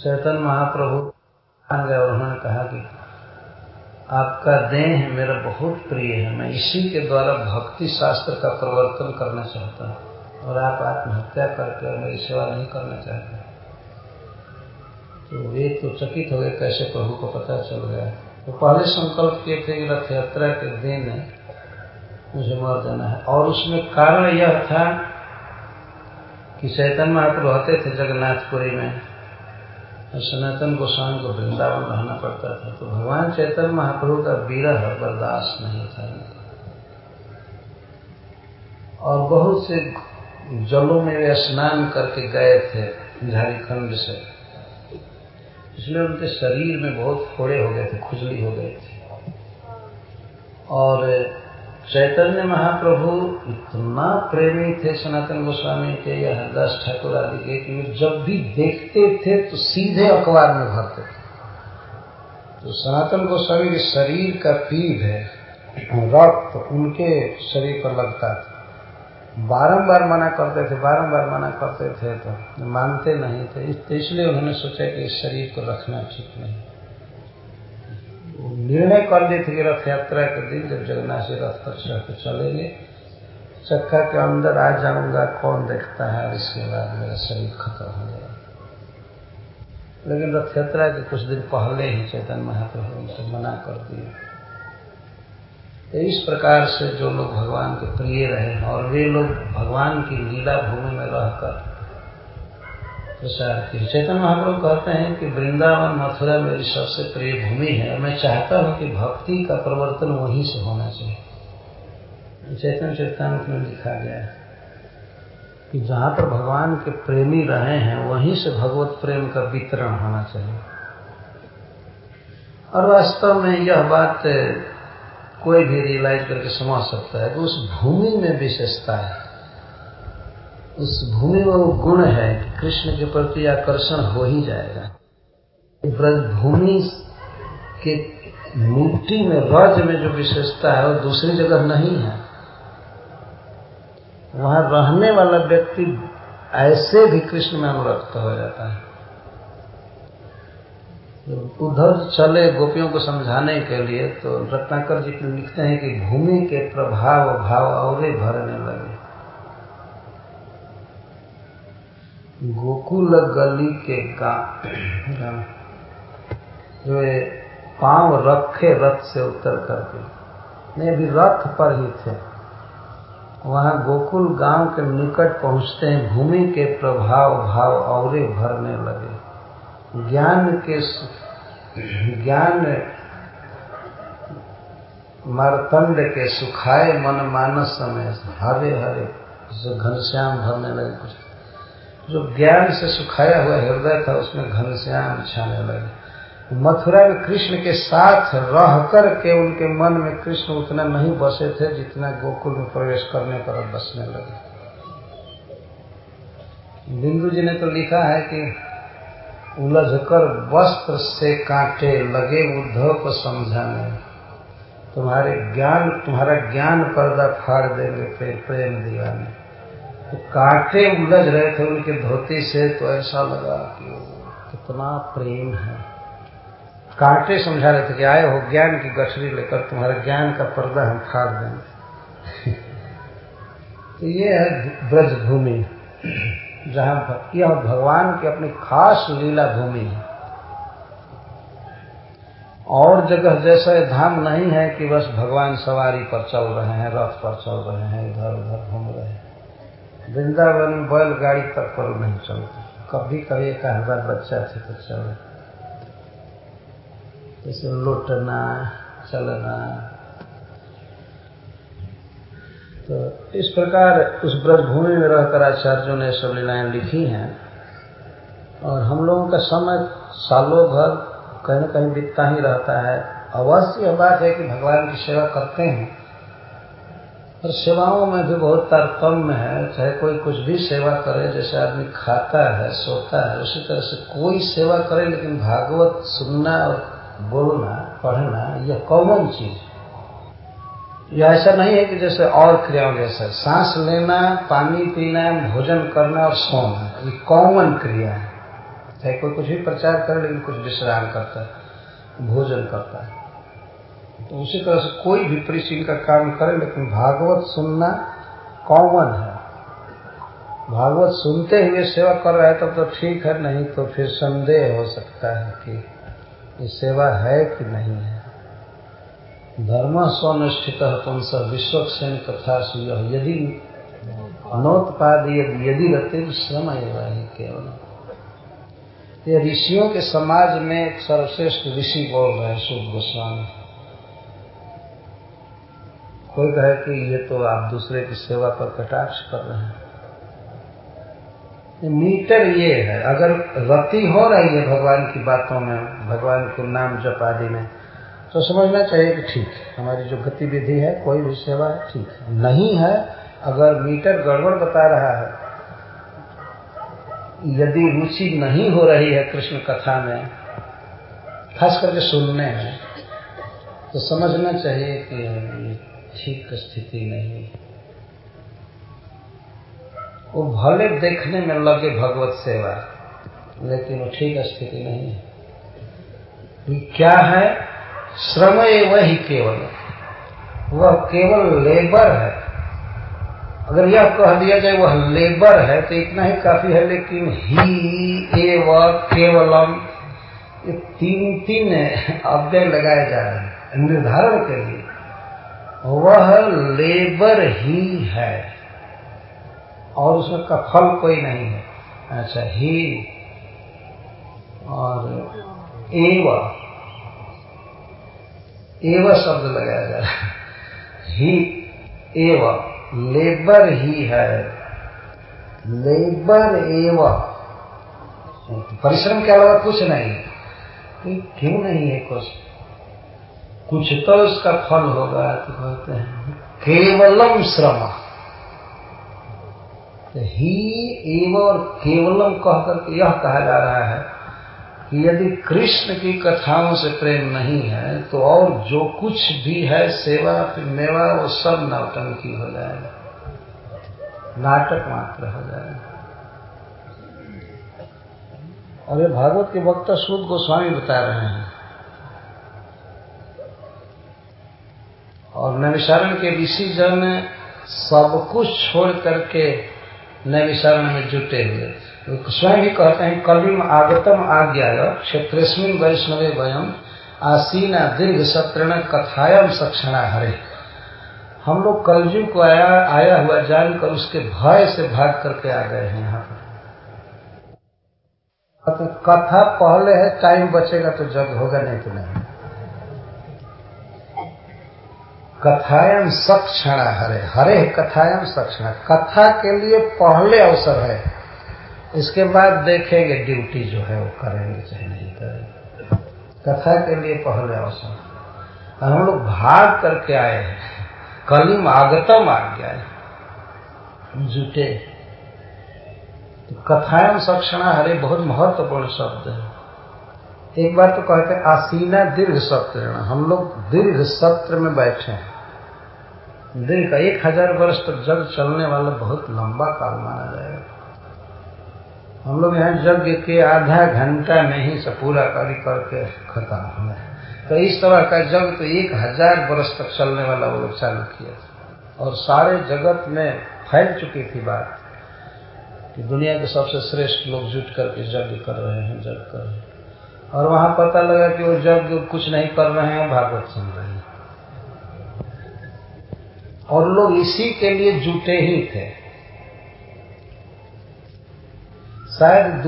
Speaker 3: चैतन्य महाप्रभु मान गए और उन्होंने कहा कि आपका देह मेरा बहुत प्रिय है। मैं इसी के द्वारा भक्ति शास्त्र का प्रवर्तन करना चाहता हूँ। और आप आत्महत्या करके और मेरी सेवा नहीं करना चाहते। तो वे तो चकित हो गए, कैसे प्रभु को पता चल गया। तो पहले संकल्प किए थे कि रथ यात्रा के दिन मुझे मर जाना है। और उसमें कारण यह था कि चैतन्य महाप्रभु रहते थे जगन्नाथपुरी में सनातन गोस्वामी को वृंदावन रहना पड़ता था। तो भगवान चैतन्य महाप्रभु का विरह बर्दाश्त नहीं था। और बहुत से जलों में वे स्नान करके गए थे झारखंड से। इसलिए उनके शरीर में बहुत फोड़े हो गए थे, खुजली हो गए थे। और चैतन्य महाप्रभु इतना प्रेमी थे सनातन गोस्वामी के या हरदास ठाकुर आदि के कि वे जब भी देखते थे तो सीधे अखबार में भरते थे। तो सनातन गोस्वामी के शरीर का पीढ़ है, रक्त उनके शरीर पर लगता था। बारंबार मना करते थे, बारंबार मना करते थे तो मानते नहीं थे। इसलिए उन्होंने सोचा कि इस शरीर को रखना ठीक नहीं। निर्णय कर लिए थे कि रथ यात्रा के दिन जब जगन्नाथ जी रथ पर चढ़ के चलेंगे। चक्का के अंदर आ जाऊँगा, कौन देखता है? और इसके बाद मेरा शरीर खत्म हो जाएगा। लेकिन रथ यात्रा के कुछ दिन पहले ही चैतन्य महाप्रभु उनसे मना कर दिए तो इस प्रकार से जो लोग भगवान के प्रिय रहे और वे लोग भगवान की लीला भूमि में रहकर प्रसार किए चैतन्य महाप्रभु कहते हैं कि वृंदावन मथुरा मेरी सबसे प्रिय भूमि है और मैं चाहता हूँ कि भक्ति का प्रवर्तन वहीं से होना चाहिए। चैतन्य चैतन्य में लिखा गया है कि जहाँ पर भगवान के प्रेमी रहे हैं, वहीं से भगवत प्रेम का वितरण होना चाहिए। और वास्तव में यह बात कोई भी रियलाइज़ करके समझ सकता है कि उस भूमि में विशेषता है। उस भूमि में वो गुण है कि कृष्ण के प्रति आकर्षण हो ही जाएगा। ब्रज भूमि के मिट्टी में रज में जो विशेषता है, वो दूसरी जगह नहीं है। वहाँ रहने वाला व्यक्ति ऐसे भी कृष्ण में अनुरक्त हो जाता है। उद्धव चले गोपियों को समझाने के लिए तो रत्नाकर जी लिखते हैं कि भूमि के प्रभाव भाव और भरने लगे। गोकुल गली के गाँव जो पाँव रखे रथ से उतर करके, नहीं, अभी रथ पर ही थे। वहाँ गोकुल गाँव के निकट पहुँचते हैं, भूमि के प्रभाव भाव और भरने लगे। ज्ञान के ज्ञान मारतंड के सुखाए मन मानस में हरे हरे जो घनश्याम भरने लगे कुछ। जो ज्ञान से सुखाया हुआ हृदय था, उसमें घनश्याम छाने लगे। मथुरा में कृष्ण के साथ रह कर के उनके मन में कृष्ण उतना नहीं बसे थे, जितना गोकुल में प्रवेश करने पर बसने लगे। बिंदु जी ने तो लिखा है कि उलझकर वस्त्र से कांटे लगे उद्धव को समझाने तुम्हारे ज्ञान, तुम्हारा ज्ञान पर्दा फाड़ देंगे, फिर प्रेम दीवाने। तो कांटे उलझ रहे थे उनके धोती से तो ऐसा लगा कि कितना प्रेम है। कांटे समझा रहे थे कि आए हो, ज्ञान की गठरी लेकर तुम्हारे ज्ञान का पर्दा हम फाड़ देंगे। *laughs* तो ये है ब्रज भूमि जहाँ यह भगवान की अपनी खास लीला भूमि है। और जगह जैसा धाम नहीं है कि बस भगवान सवारी पर चल रहे हैं, रथ पर चल रहे हैं, इधर उधर घूम रहे हैं। वृंदावन बैलगाड़ी तक पर नहीं चलती। कभी कभी एक हज़ार बच्चा थे तो चले। जैसे लुटना, चलना तो इस प्रकार उस ब्रजभूमि में रहकर आचार्यों ने सब लीलाएँ लिखी हैं। और हम लोगों का समय सालों भर कहीं ना कहीं बीतता ही रहता है। अवश्य यह बात है कि भगवान की सेवा करते हैं। और सेवाओं में भी बहुत तारतम्य है। चाहे कोई कुछ भी सेवा करे, जैसे आदमी खाता है, सोता है, उसी तरह से कोई सेवा करे, लेकिन भागवत सुनना और बोलना, पढ़ना, यह कॉमन चीज़ है। यह ऐसा नहीं है कि जैसे और क्रियाओं जैसा सांस लेना, पानी पीना, भोजन करना और सोना, ये कॉमन क्रिया है। चाहे कोई कुछ भी प्रचार करे, लेकिन कुछ विश्राम करता है, भोजन करता है। तो उसी तरह से कोई भी परिचय का काम करे, लेकिन भागवत सुनना कॉमन है। भागवत सुनते हुए सेवा कर रहा है, तब तो ठीक है, नहीं तो फिर संदेह हो सकता है कि ये सेवा है कि नहीं है। धर्म स्वनिष्ठित पुंस विश्वक्षण कथा यदि अनोत्पाद यदि रहते श्रम ही केवल ये ऋषियों के समाज में एक सर्वश्रेष्ठ ऋषि बोल रहे शुभ गोस्वामी। कोई कहे कि ये तो आप दूसरे की सेवा पर कटाक्ष कर रहे हैं।
Speaker 2: मीटर ये है। अगर रति हो रही है भगवान की बातों में, भगवान के नाम जप आदि में तो समझना चाहिए कि ठीक है, हमारी जो गतिविधि है, कोई भी सेवा है, ठीक है। नहीं है, अगर मीटर गड़बड़ बता रहा है, यदि रुचि नहीं हो रही है कृष्ण कथा में, खास करके सुनने में तो समझना चाहिए कि ठीक स्थिति नहीं वो भले देखने में लगे भगवत सेवा, लेकिन वो ठीक स्थिति नहीं है। क्या है? श्रम वही केवल। वह केवल लेबर है। अगर यह कह दिया जाए वह लेबर है तो इतना ही काफ़ी है, लेकिन ही एव केवलम, ये तीन तीन अव्यय लगाए जा रहे हैं, निर्धारण के लिए। वह लेबर ही है, और उसमें का फल कोई नहीं है। अच्छा ही और एव एव शब्द लगाया जा रहा है। ही, एव, लेबर ही है। लेबर एव। परिश्रम के अलावा कुछ नहीं है। क्यों नहीं है कुछ? कुछ तो उसका फल होगा तो कहते हैं। केवलम श्रम। तो ही, एव और केवलम कह करके यह कहा जा रहा है। कि यदि कृष्ण की कथाओं से प्रेम नहीं है तो और जो कुछ भी है, सेवा, मेवा, वो सब नौटंकी हो जाएगा। नाटक मात्र हो जाएगा। और ये भागवत के वक्ता सूद गोस्वामी बता रहे हैं। और नविशारण के ऋषि जन सब कुछ छोड़ करके नैविशरण में जुटे हुए स्वयं ही कहते हैं कलिम आगतम आज्ञा क्षेत्रेस्मिन वैष्णवे वयम, आसीना दीर्घ सत्रण कथायम सक्षणा हरे। हम लोग कलजू को आया आया हुआ जानकर उसके भय से भाग करके आ गए हैं यहाँ पर। तो कथा पहले है, टाइम बचेगा तो जग होगा, नहीं तो नहीं। कथायम सक्षण हरे हरे कथायम सक्षण। कथा के लिए पहले अवसर है। इसके बाद देखेंगे ड्यूटी जो है वो करेंगे चाहे नहीं करेंगे। कथा के लिए पहले अवसर। हम लोग भाग करके आए हैं। कलिम आगतम आ गया है। जुटे। तो कथायम सक्षणा हरे बहुत महत्वपूर्ण शब्द है। एक बार तो कहते हैं, आसीना दीर्घ सत्र हम लोग दीर्घ सत्र में बैठे हैं। दीर्घ एक हज़ार वर्ष तक जग चलने वाला बहुत लंबा काल माना जाएगा। हम लोग यहाँ यज्ञ के आधा घंटा में ही से पूरा कार्य करके खत्म हुए तो इस तरह का जग तो एक हज़ार वर्ष तक चलने वाला वो लोग चालू किया। और सारे जगत में फैल चुकी थी बात कि दुनिया के सबसे श्रेष्ठ लोग जुट करके यज्ञ कर रहे हैं, जग कर रहे हैं। और वहाँ पता लगा कि वो यज्ञ कुछ नहीं कर रहे हैं, भागवत सुन रहे हैं। और लोग इसी के लिए जुटे ही थे। शायद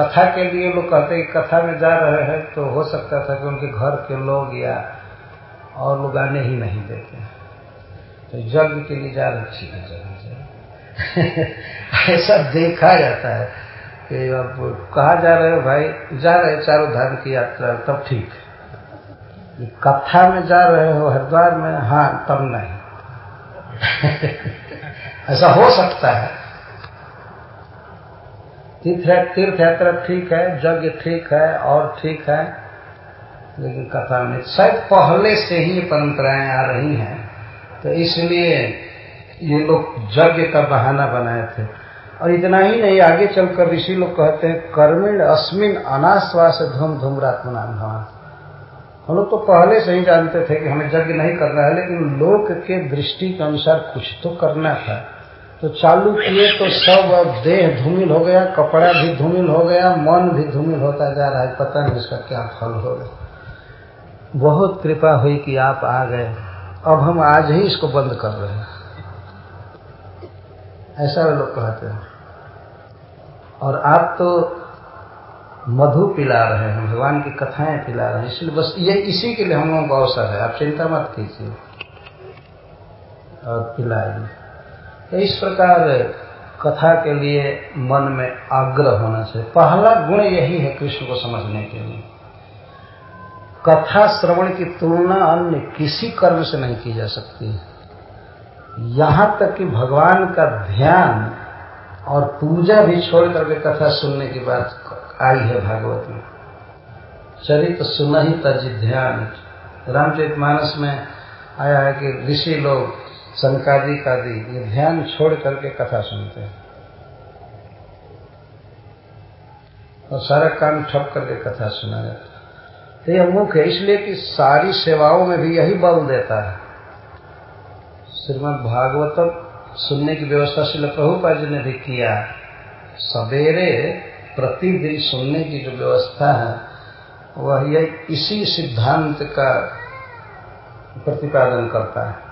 Speaker 2: कथा के लिए लोग कहते कि कथा में जा रहे हैं तो हो सकता था कि उनके घर के लोग या और लोग आने ही नहीं देते तो यज्ञ के लिए जा रहे ठीक है, जगह *laughs* ऐसा देखा जाता है कि अब कहा जा रहे हो भाई? जा रहे चारों धाम की यात्रा, तब ठीक कथा में जा रहे हो, हरिद्वार में हाँ तब नहीं। *laughs* ऐसा हो सकता है। तीर्थ यात्रा ठीक है, यज्ञ ठीक है, और ठीक है, लेकिन कथा में शायद पहले से ही परंपराएँ आ रही हैं। तो इसलिए ये लोग यज्ञ का बहाना बनाए थे। और इतना ही नहीं, आगे चलकर ऋषि लोग कहते हैं, कर्मिण अस्मिन अनाश्वास धूम धूमरात्मना भवन। हम लोग तो पहले से ही जानते थे कि हमें यज्ञ नहीं करना है, लेकिन लोक के दृष्टि के अनुसार कुछ तो करना था। तो चालू किए तो सब अब देह धूमिल हो गया, कपड़ा भी धूमिल हो गया, मन भी धूमिल होता जा रहा है, पता नहीं इसका क्या फल होगा बहुत कृपा हुई कि आप आ गए। अब हम आज ही इसको बंद कर रहे हैं। ऐसा लोग कहते हैं। और आप तो मधु पिला रहे हैं, भगवान की कथाएँ पिला रहे हैं, इसलिए बस ये इसी के लिए हम लोगों का अवसर है। आप चिंता मत कीजिए। और पिलाइए। तो इस प्रकार कथा के लिए मन में आग्रह होना चाहिए। पहला गुण यही है कृष्ण को समझने के लिए। कथा श्रवण की तुलना अन्य किसी कर्म से नहीं की जा सकती यहाँ तक कि भगवान का ध्यान और पूजा भी छोड़ करके कथा सुनने की बात आई है भागवत में। चरित्र सुना ही तज ध्यान। रामचरित मानस में आया है कि ऋषि लोग संकादिक आदि ये ध्यान छोड़ करके कथा सुनते हैं। और सारा काम ठप करके कथा सुना जाता है। तो यह मुख्य है, इसलिए कि सारी सेवाओं में भी यही बल देता है। श्रीमद भागवतम सुनने की व्यवस्था श्री प्रभुपा जी ने भी किया। सवेरे प्रतिदिन सुनने की जो व्यवस्था है, वह यह इसी सिद्धांत का प्रतिपादन करता है।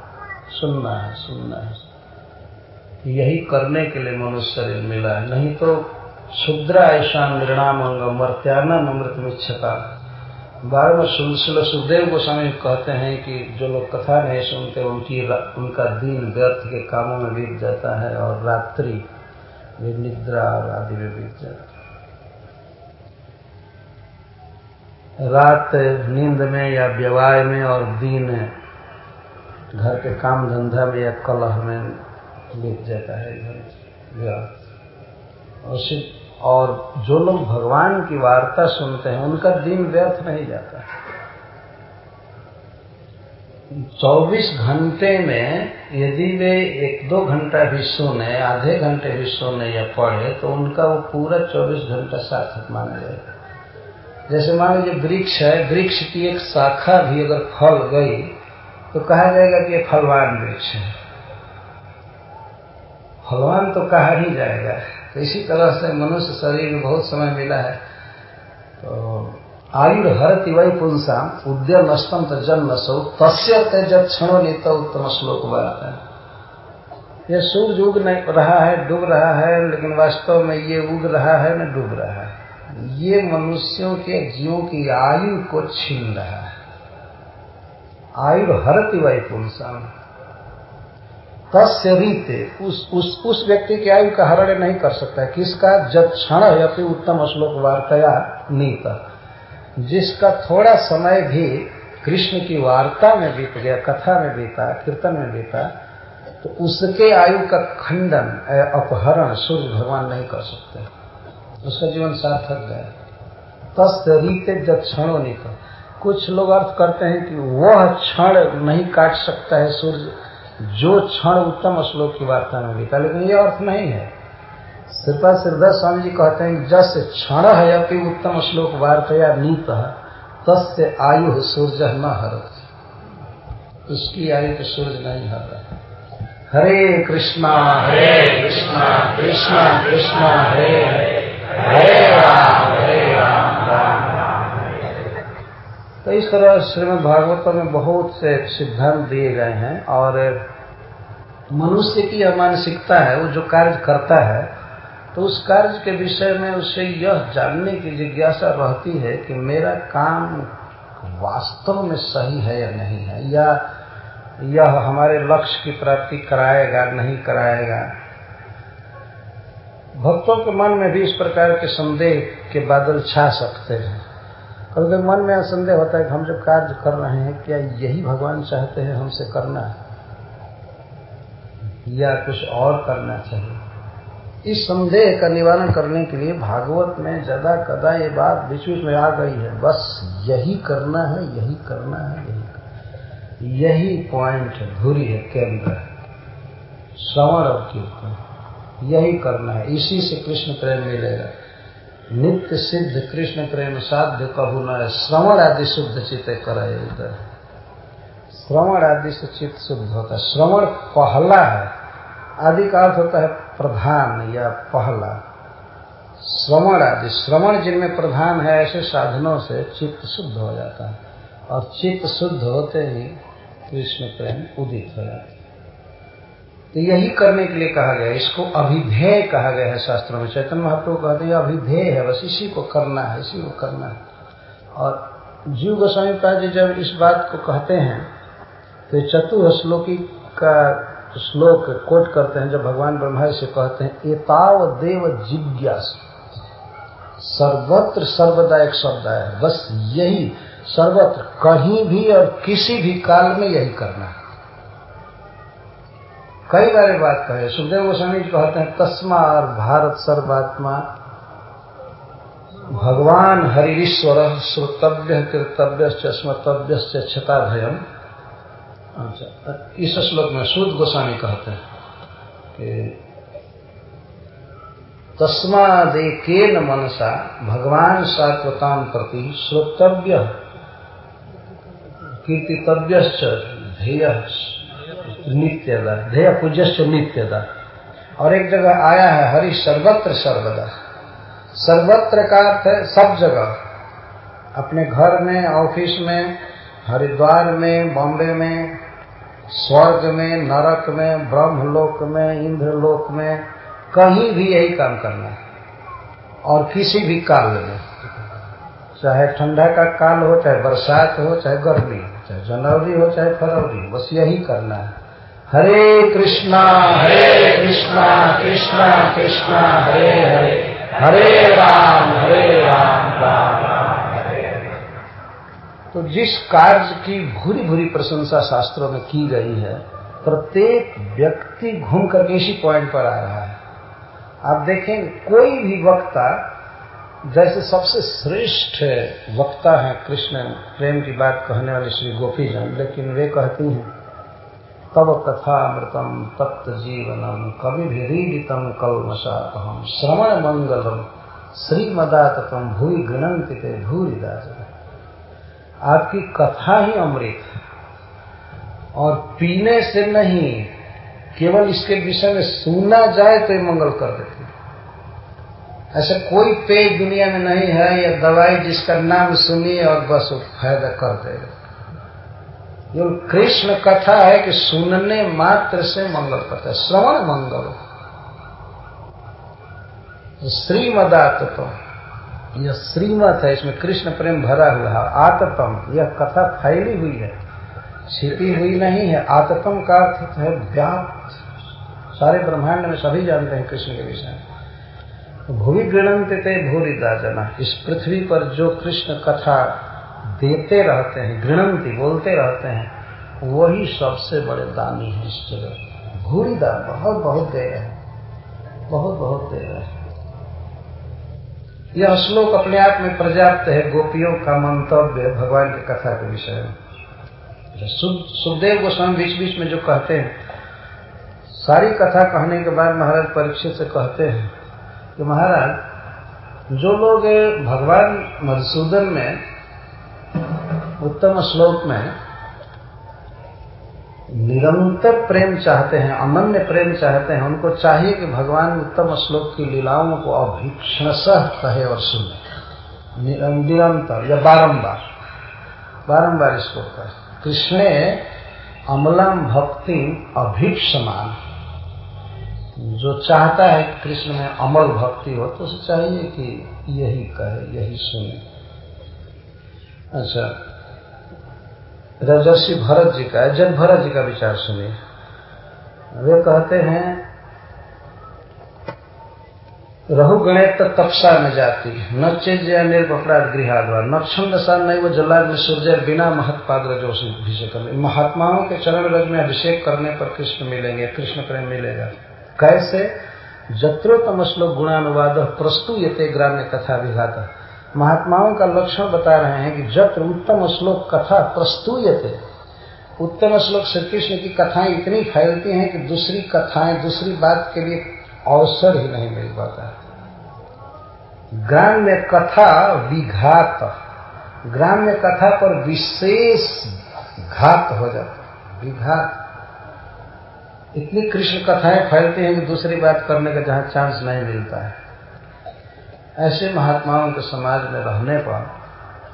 Speaker 2: सुनना है सुनना है। यही करने के लिए मनुष्य शरीर मिला है। नहीं तो क्षुद्र ऐसा निर्णाम अंग मर्त्यानम अमृत मिच्छता बार बार श्री सुखदेव को गोस्वामी कहते हैं कि जो लोग कथा नहीं सुनते, उनकी उनका दिन व्यर्थ के कामों में बीत जाता है और रात्रि निद्रा और आदि में बीत जाता है। रात नींद में या व्यवाय में और दिन घर के काम धंधा में या कलह में बीत जाता है व्यर्थ और और जो लोग भगवान की वार्ता सुनते हैं, उनका दिन व्यर्थ नहीं जाता। 24 घंटे में यदि वे एक दो घंटा भी सुने, आधे घंटे भी सुने या पढ़े तो उनका वो पूरा 24 घंटा सार्थक माना जाएगा। जैसे मान लीजिए वृक्ष है, वृक्ष की एक शाखा भी अगर फल गई तो कहा जाएगा कि ये फलवान वृक्ष है। फलवान तो कहा ही जाएगा। तो इसी तरह से मनुष्य शरीर में बहुत समय मिला है। तो आयु हरति वही पुंसा उद्यम अष्टम तो जन्म सौ तस्य तेज क्षणो नीत उत्तम श्लोक बात है। यह सूर्य उग नहीं रहा है, डूब रहा है, लेकिन वास्तव में ये उग रहा है, न डूब रहा है। ये मनुष्यों के जीवों की आयु को छीन रहा है। आयु हरति वही पुंसा तस्य रीते, उस उस उस व्यक्ति की आयु का हरण नहीं कर सकता है। किसका? जब क्षण अपनी उत्तम श्लोक वार्ताया नीत। जिसका थोड़ा समय भी कृष्ण की वार्ता में बीत गया, कथा में बीता, कीर्तन में बीता तो उसके आयु का खंडन अपहरण सूर्य भगवान नहीं कर सकते। उसका जीवन सार्थक गया तस्य रीते जब क्षणों नहीं कर कुछ लोग अर्थ करते हैं कि वह क्षण नहीं काट सकता है सूर्य। जो क्षण उत्तम श्लोक की वार्ता में बीता लेकिन यह अर्थ नहीं है। श्रीपा श्रीधर स्वामी जी कहते हैं, जस क्षण है अपनी उत्तम श्लोक वार्तया नीत, तस्य आयु सूर्य न हर उसकी आयु तो सूर्य नहीं हर रहा। हरे कृष्णा हरे कृष्णा कृष्णा कृष्णा हरे हरे। हरे राम। तो इस तरह श्रीमद भागवत में बहुत से सिद्धांत दिए गए हैं और मनुष्य की यह मानसिकता है, वो जो कार्य करता है तो उस कार्य के विषय में उसे यह जानने की जिज्ञासा रहती है कि मेरा काम वास्तव में सही है या नहीं है, या यह हमारे लक्ष्य की प्राप्ति कराएगा, नहीं कराएगा। भक्तों के मन में भी इस प्रकार के संदेह के बादल छा सकते हैं। कभी मन में संदेह होता है कि हम जो कार्य कर रहे हैं, क्या यही भगवान चाहते हैं हमसे करना या कुछ और करना चाहिए? इस संदेह का निवारण करने के लिए भागवत में ज़्यादा कदा ये बात बीच बीच में आ गई है। बस यही करना है, यही करना है, यही करना यही पॉइंट है धुरी है, केंद्र है। श्रवण और कीर्तन यही करना है। इसी से कृष्ण प्रेम मिलेगा। नित्य सिद्ध कृष्ण प्रेम साध्य कभु न, श्रवण आदि शुद्ध चित्त कराए उधर श्रवण आदि से चित्त शुद्ध होता है। श्रवण पहला है, आदि का अर्थ होता है प्रधान या पहला। श्रवण आदि, श्रवण जिनमें प्रधान है, ऐसे साधनों से चित्त शुद्ध हो जाता है। और चित्त शुद्ध होते ही कृष्ण प्रेम उदित हो जाता है। तो यही करने के लिए कहा गया इसको अभिधेय कहा गया है शास्त्रों में। चैतन्य महाप्रभु कहते हैं अभिधेय है, बस इसी को करना है, इसी को करना है। और जीव गोस्वामी पाद जी जब इस बात को कहते हैं तो चतुर श्लोकी का श्लोक कोट करते हैं, जब भगवान ब्रह्मा से कहते हैं एताव देव जिज्ञास। सर्वत्र सर्वदा एक शब्द है। बस यही, सर्वत्र कहीं भी और किसी भी काल में यही करना है। कई बार बात कहे। सुखदेव गोस्वामी जी कहते हैं तस्मा और भारत सर्वात्मा, भगवान हरिश्वर श्रोतव्य कर्तव्य स्मर्तव्य क्षता भयम अच्छा इस श्लोक में शुद्ध गोस्वामी कहते हैं कि तस्मादेकेन मनसा, भगवान सात्वताम प्रति श्रोतव्य कीर्तितव्य ध्येय नित्यदा ध्येय पूज्य नित्यदा। और एक जगह आया है हरि सर्वत्र सर्वदा। सर्वत्र का अर्थ है सब जगह। अपने घर में, ऑफ़िस में, हरिद्वार में, बॉम्बे में, स्वर्ग में, नरक में, ब्रह्मलोक में, इंद्रलोक में, कहीं भी यही काम करना है। और किसी भी काल में। चाहे ठंडा का काल हो, चाहे बरसात हो, चाहे गर्मी हो, चाहे जनवरी हो, चाहे फरवरी हो, बस यही करना है। हरे कृष्णा। हरे कृष्णा कृष्णा कृष्णा हरे हरे। हरे राम हरे राम राम राम हरे तो जिस कार्य की भूरी भूरी प्रशंसा शास्त्रों में की गई है प्रत्येक व्यक्ति घूम करके इसी पॉइंट पर आ रहा है। आप देखें कोई भी वक्ता जैसे सबसे श्रेष्ठ वक्ता है कृष्ण प्रेम की बात कहने वाले श्री गोपी जन लेकिन वे कहती हैं तब कथामृतम तप्त जीवनम कवि रीडितम कलमशातम श्रवण मंगलम श्रीमदातम भूरी गणंति थे भूरी आपकी कथा ही अमृत और पीने से नहीं, केवल इसके विषय में सुना जाए तो ये मंगल कर देती ऐसा कोई पेय दुनिया में नहीं है, या दवाई जिसका नाम सुनिए और बस वो फ़ायदा कर देगा। जो कृष्ण कथा है कि सुनने मात्र से मंगल करता है श्रवण मंगल। श्रीमदातम यह श्रीमत है, इसमें कृष्ण प्रेम भरा हुआ है। आततम यह कथा फैली हुई है, छिपी हुई नहीं है। आततम का अर्थ है व्याप्त। सारे ब्रह्मांड में सभी जानते हैं कृष्ण के विषय में। भूवि गृणंत थे भूरिदा जना इस पृथ्वी पर जो कृष्ण कथा देते रहते हैं गृणंती बोलते रहते हैं, वही सबसे बड़े दानी है इस जगह। भूरिदा बहुत बहुत दे रहे हैं। बहुत बहुत दे रहे हैं। यह श्लोक अपने आप में पर्याप्त है, गोपियों का मंतव्य भगवान की कथा के विषय में। सुखदेव गोस्वामी बीच बीच में जो कहते हैं, सारी कथा कहने के बाद महाराज परीक्षित से कहते हैं कि महाराज, जो लोग भगवान मधुसूदन में उत्तम श्लोक में निरंतर प्रेम चाहते हैं, अनन्य प्रेम चाहते हैं, उनको चाहिए कि भगवान उत्तम श्लोक की लीलाओं को अभीक्षण कहे और सुने। निरंतर, या बारंबार। बारंबार इसको कहे। कृष्ण, अमलम भक्ति अभीक्षमान जो चाहता है कृष्ण में अमल भक्ति हो तो उसे चाहिए कि यही कहे, यही सुने। अच्छा। रजर्षि भरत जी का, जन भरत जी का विचार सुनिए। वे कहते हैं रहु गणित तपसा में जाती, न चेज निर्पराध गृहाद्वार न छंद सा नहीं वो जलाद में सूर्य बिना महत्पाद रजोश अभिषेक कर महात्माओं के चरण रज में अभिषेक करने पर कृष्ण मिलेंगे, कृष्ण प्रेम मिलेगा। कैसे? जत्रोतम श्लोक गुणानुवाद प्रस्तुयते ग्राम्य कथा विघात महात्माओं का लक्षण बता रहे हैं कि जत्र उत्तम श्लोक कथा प्रस्तुयते। उत्तम श्लोक श्री कृष्ण की कथाएँ इतनी फैलती हैं कि दूसरी कथाएँ, दूसरी बात के लिए अवसर ही नहीं मिल पाता। ग्राम्य कथा विघात। ग्राम्य कथा पर विशेष घात हो जाता विघात। इतनी कृष्ण कथाएँ फैलती हैं कि दूसरी बात करने का जहाँ चांस नहीं मिलता है। ऐसे महात्माओं के समाज में रहने पर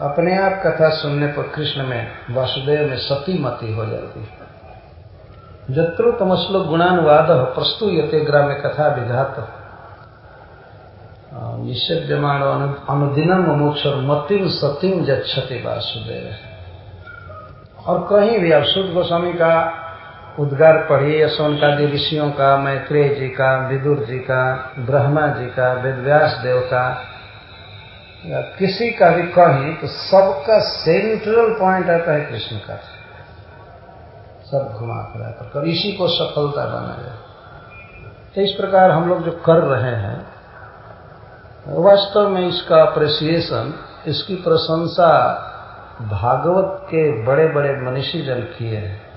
Speaker 2: अपने आप कथा सुनने पर कृष्ण में वासुदेव में सती मती हो जाती है। जत्रो तमस्लो गुणानुवाद प्रस्तुयते ग्राम्य कथा विघात निषेध्यमाण अनुदिनम मोक्षर मतिम सतीम जक्षति वासुदेव। और कहीं भी अब शुद्ध गोस्वामी का उद्गार पढ़िए यशोनकादि ऋषियों का, मैत्रेय जी का, विदुर जी का, ब्रह्मा जी का, वेदव्यास देव का। या किसी का भी कहें तो सबका सेंट्रल पॉइंट आता है कृष्ण का। सब घुमा फिरा कर इसी को सफलता बनाया तो इस प्रकार हम लोग जो कर रहे हैं, वास्तव में इसका अप्रिसिएशन इसकी प्रशंसा भागवत के बड़े बड़े मनीषी जन किए हैं।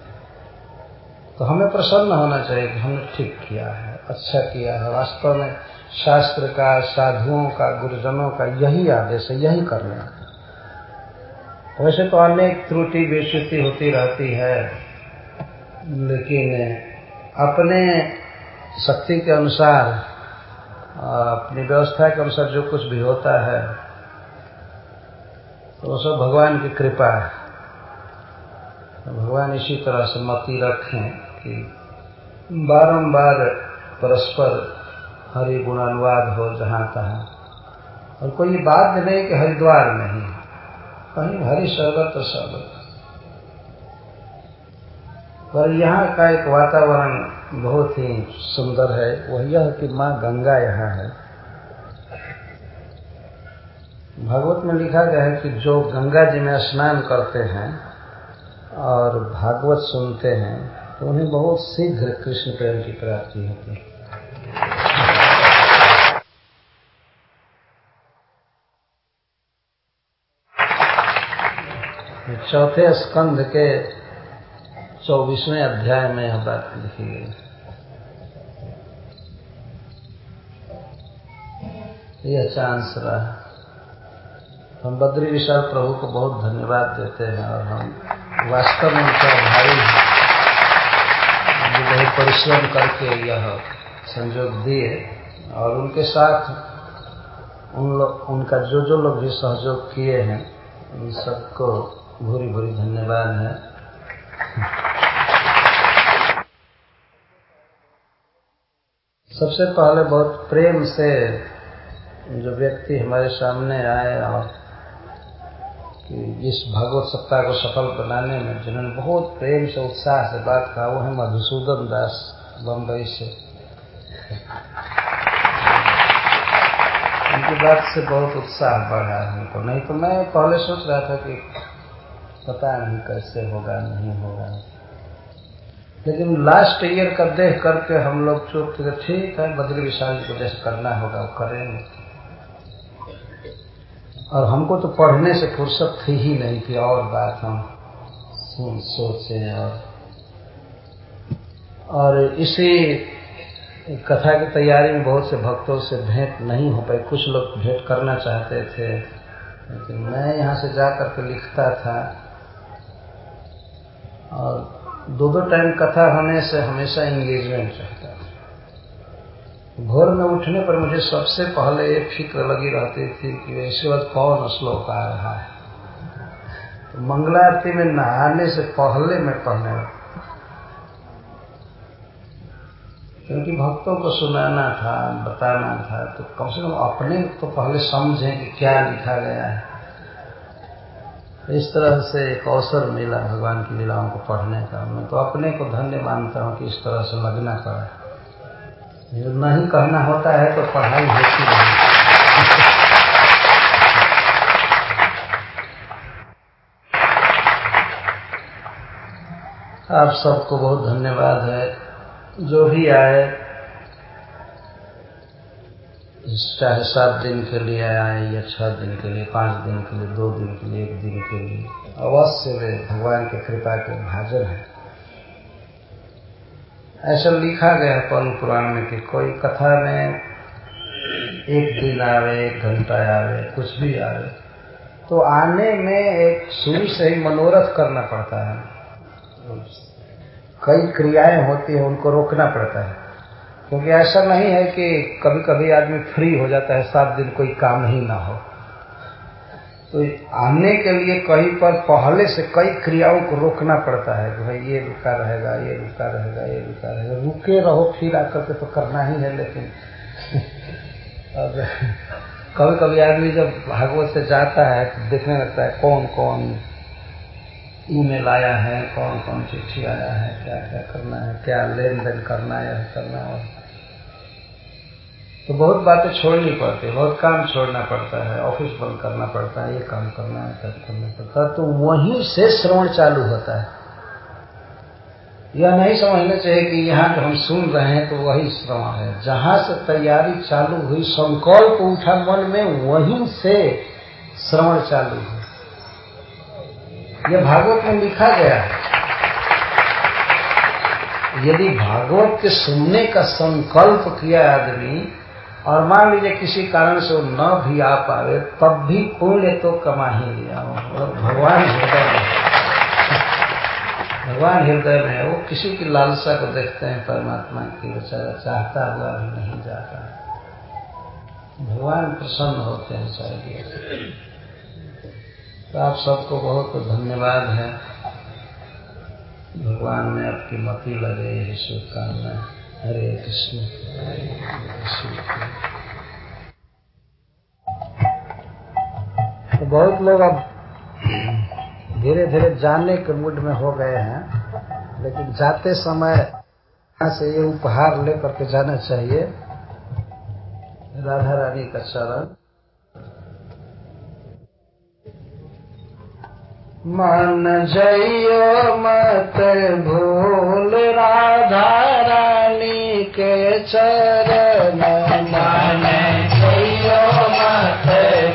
Speaker 2: तो हमें प्रसन्न होना चाहिए कि हमने ठीक किया है अच्छा किया है। वास्तव में शास्त्र का, साधुओं का, गुरुजनों का यही आदेश है, यही करना है। वैसे तो अनेक त्रुटि बेचुति होती रहती है, लेकिन अपने शक्ति के अनुसार, अपनी व्यवस्था के अनुसार जो कुछ भी होता है तो वो सब भगवान की कृपा है। भगवान इसी तरह से मति रखें। कि बारंबार परस्पर हरि गुणानुवाद हो, जहाँ तहां। और कोई बात नहीं कि हरिद्वार नहीं कहीं हरि सर्वत्र सर्वत्र पर यहाँ का एक वातावरण बहुत ही सुंदर है। वह यह कि माँ गंगा यहाँ है। भागवत में लिखा गया है कि जो गंगा जी में स्नान करते हैं और भागवत सुनते हैं तो उन्हें बहुत शीघ्र कृष्ण प्रेम की प्राप्ति होती है। चौथे स्कंध के चौबीसवें अध्याय में यह बात लिखी गई। यह चांस रहा। हम बद्री विशाल प्रभु को बहुत धन्यवाद देते हैं और हम वास्तव में उनका भाई जो बहुत परिश्रम करके यह संयोग दिए और उनके साथ उन लोग उनका जो जो लोग भी सहयोग किए हैं उन सबको भूरी भूरी धन्यवाद है। सबसे पहले बहुत प्रेम से जो व्यक्ति हमारे सामने आए और कि इस भगवत सप्ताह को सफल बनाने में जिन्होंने बहुत प्रेम से, उत्साह से बात कहा, वो है मधुसूदन दास बम्बई से। उनकी बात से बहुत उत्साह बढ़ा हमको नहीं तो मैं पहले सोच रहा था कि पता नहीं कैसे होगा, नहीं होगा। लेकिन लास्ट ईयर का देख करके हम लोग चुप थे, ठीक है, बद्री विशाल जी को जैसे करना होगा, वो करेंगे। और हमको तो पढ़ने से फुर्सत थी ही नहीं थी और बात हम सुन, सोचे और और इसी कथा की तैयारी में बहुत से भक्तों से भेंट नहीं हो पाई। कुछ लोग भेंट करना चाहते थे, लेकिन मैं यहाँ से जा करके लिखता था। और दो दो टाइम कथा होने से हमेशा इंगेजमेंट रहता भोर में उठने पर मुझे सबसे पहले एक फ़िक्र लगी रहती थी कि इसके बाद कौन श्लोक आ रहा है? तो मंगलारती में नहाने से पहले मैं पढ़ने क्योंकि भक्तों को सुनाना था, बताना था तो कम से कम अपने तो पहले समझें कि क्या लिखा गया है। इस तरह से एक अवसर मिला भगवान की लीलाओं को पढ़ने का। मैं तो अपने को धन्य मानता हूँ कि इस तरह से लगना पड़ा जो नहीं कहना होता है तो पढ़ाई होती नहीं आप सबको बहुत धन्यवाद है। जो भी आए, चाहे सात दिन के लिए आए या छह दिन के लिए, पाँच दिन के लिए, दो दिन के लिए, एक दिन के लिए, अवश्य वे भगवान की कृपा के भाजन है। ऐसा लिखा गया पर्व पुराण में कि कोई कथा में एक दिन आवे, एक घंटा आवे, कुछ भी आवे तो आने में एक शुरू से ही मनोरथ करना पड़ता है। कई क्रियाएँ होती है, उनको रोकना पड़ता है। क्योंकि ऐसा नहीं है कि कभी कभी आदमी फ्री हो जाता है, सात दिन कोई काम ही ना हो। तो आने के लिए कहीं पर पहले से कई क्रियाओं को रोकना पड़ता है भाई ये रुका रहेगा, ये रुका रहेगा, ये रुका रहेगा। रुके रहो, फिर आकर के तो करना ही है, लेकिन *laughs* अब कभी कभी आदमी जब भागवत से जाता है तो देखने लगता है कौन कौन ईमेल आया है कौन कौन चिट्ठी आया है क्या क्या करना है, क्या लेन देन करना है करना है। तो बहुत बातें छोड़नी पड़ती है, बहुत काम छोड़ना पड़ता है, ऑफ़िस बंद करना पड़ता है, ये काम करना है तब करना पड़ता है तो वहीं से श्रवण चालू होता है। यह नहीं समझना चाहिए कि यहाँ जो हम सुन रहे हैं तो वही श्रवण है। जहाँ से तैयारी चालू हुई, संकल्प उठा मन में, वहीं से श्रवण चालू हुआ। यह भागवत में लिखा गया है। यदि भागवत के सुनने का संकल्प किया आदमी और मान लीजिए किसी कारण से वो न भी आ पावे, तब भी पुण्य तो कमा ही लिया। भगवान हृदय में भगवान हृदय में वो किसी की लालसा को देखते हैं, परमात्मा की बेचारा चाहता हुआ भी नहीं जाता। भगवान प्रसन्न होते हैं शायद तो आप सबको बहुत धन्यवाद है। भगवान में आपकी मति लगे यही शुभकामना हरे कृष्ण। तो बहुत लोग अब धीरे धीरे जानने के मूड में हो गए हैं, लेकिन जाते समय से ये उपहार लेकर के जाना चाहिए। राधा रानी का चरण। मन जइयो मत भूल राधा रानी के चरण मन जइयो मत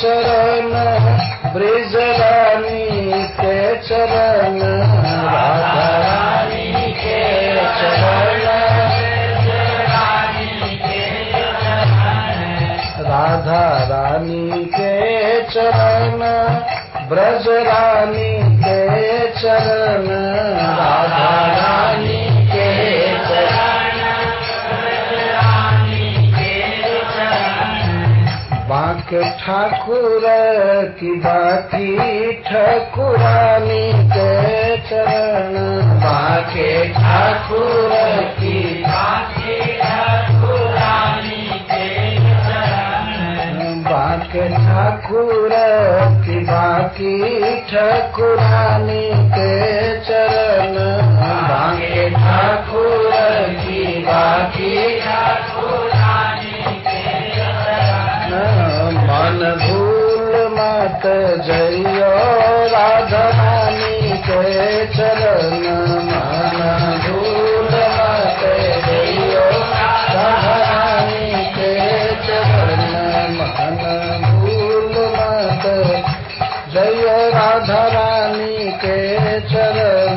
Speaker 2: चरण ब्रिज रानी के चरण। राधा रानी के चरण राधा रानी के चरण ब्रज रानी के चरण। राधा रानी बाके ठाकुर की बाकी ठाकुरानी के चरण बाके। ठाकुर की बाकी ठाकुरानी के चरण बाके। ठाकुर की बाकी ठाकुरानी के चरण बाके। ठाकुर मन भूल मत जइयो राधा रानी के चरण मन भूल मत जइयो राधा रानी के चरण मन भूल मत जइयो राधा रानी के चरण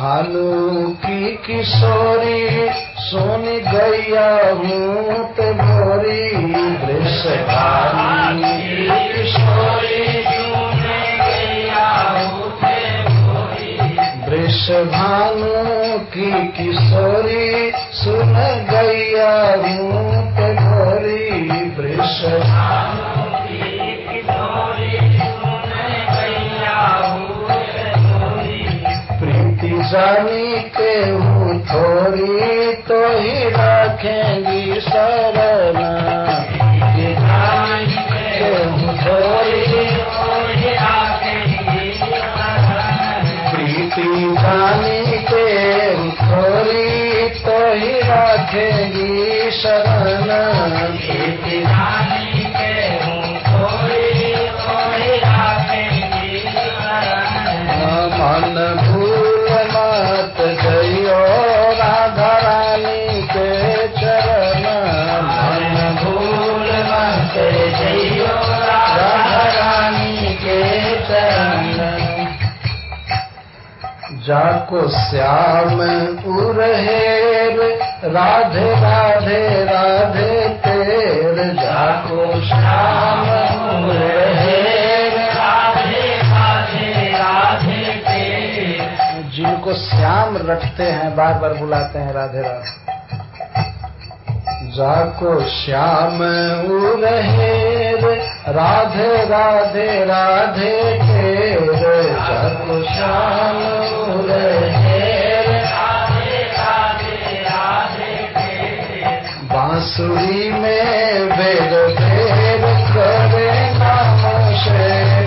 Speaker 2: भानु की किशोरी, सुन गैया मूत भोरी वृष भानु की किशोरी वृष भानु की किशोरी, सुन गैया मूत भोरी वृष भानु जानी के हूँ थोड़ी तो ही रखेंगी शरण। जानी के थोड़ी प्रीति जानी के थोड़ी तो ही रखेंगी तो ही, मन जाको श्याम उरहेर, राधे राधे राधे तेर। जाको श्याम उरहेर, राधे राधे राधे तेर। जिनको श्याम रखते हैं बार बार बुलाते हैं, राधे राधे। जाको श्याम उरहेर राधे राधे राधे तेरे सकुशान बांसुरी में भेद भेद करे नाम शेर।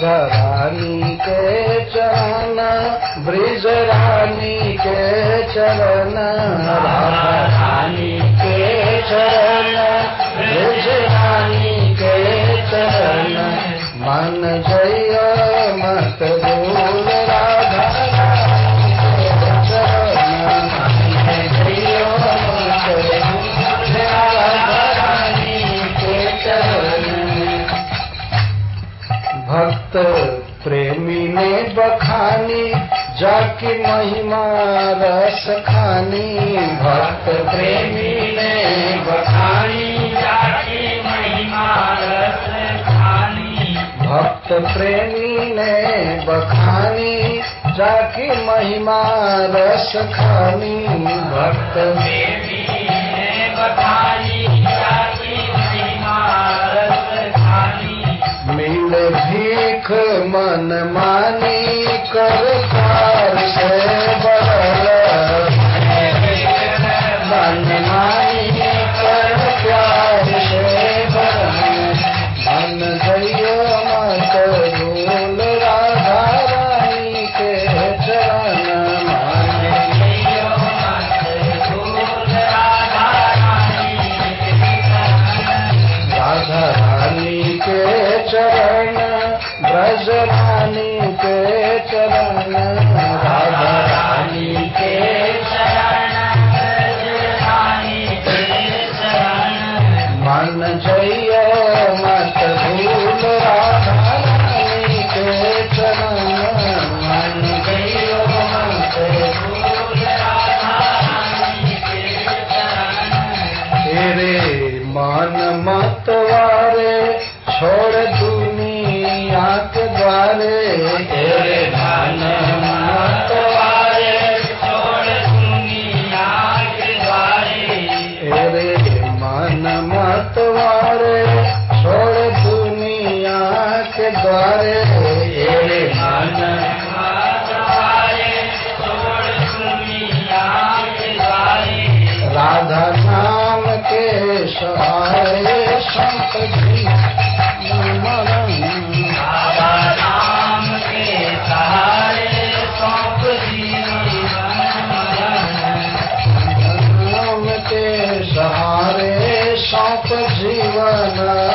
Speaker 2: भवानी के चरण ब्रिज रानी के चरण। रानी के चरण ब्रिज रानी के चरण। मन जय की महिमा रस खानी, भक्त प्रेमी ने बखानी
Speaker 4: जाकी महिमा रस खानी
Speaker 2: भक्त प्रेमी ने बखानी जाकी महिमा रस खानी, भक्त
Speaker 4: प्रेमी ने बखानी जाकी महिमा रस खानी।
Speaker 2: मिल भीख मन मानी, कर Amen. जय मत भूलो
Speaker 4: शौक जीवन।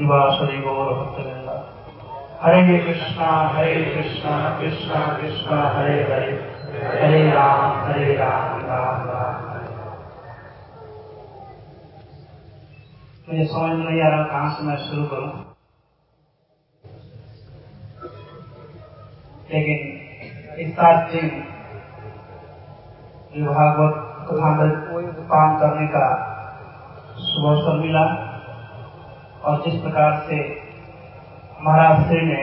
Speaker 5: श्रीवासुदेव गौर भक्तवृंद हरे कृष्णा हरे कृष्णा कृष्णा कृष्णा, हरे हरे। हरे राम हरे राम राम राम मुझे समझ नहीं आ रहा कहाँ से मैं शुरू करूँ? लेकिन दिन जो भागवत कथामृत पान करने का शुभ अवसर मिला। और जिस प्रकार से महाराज श्री ने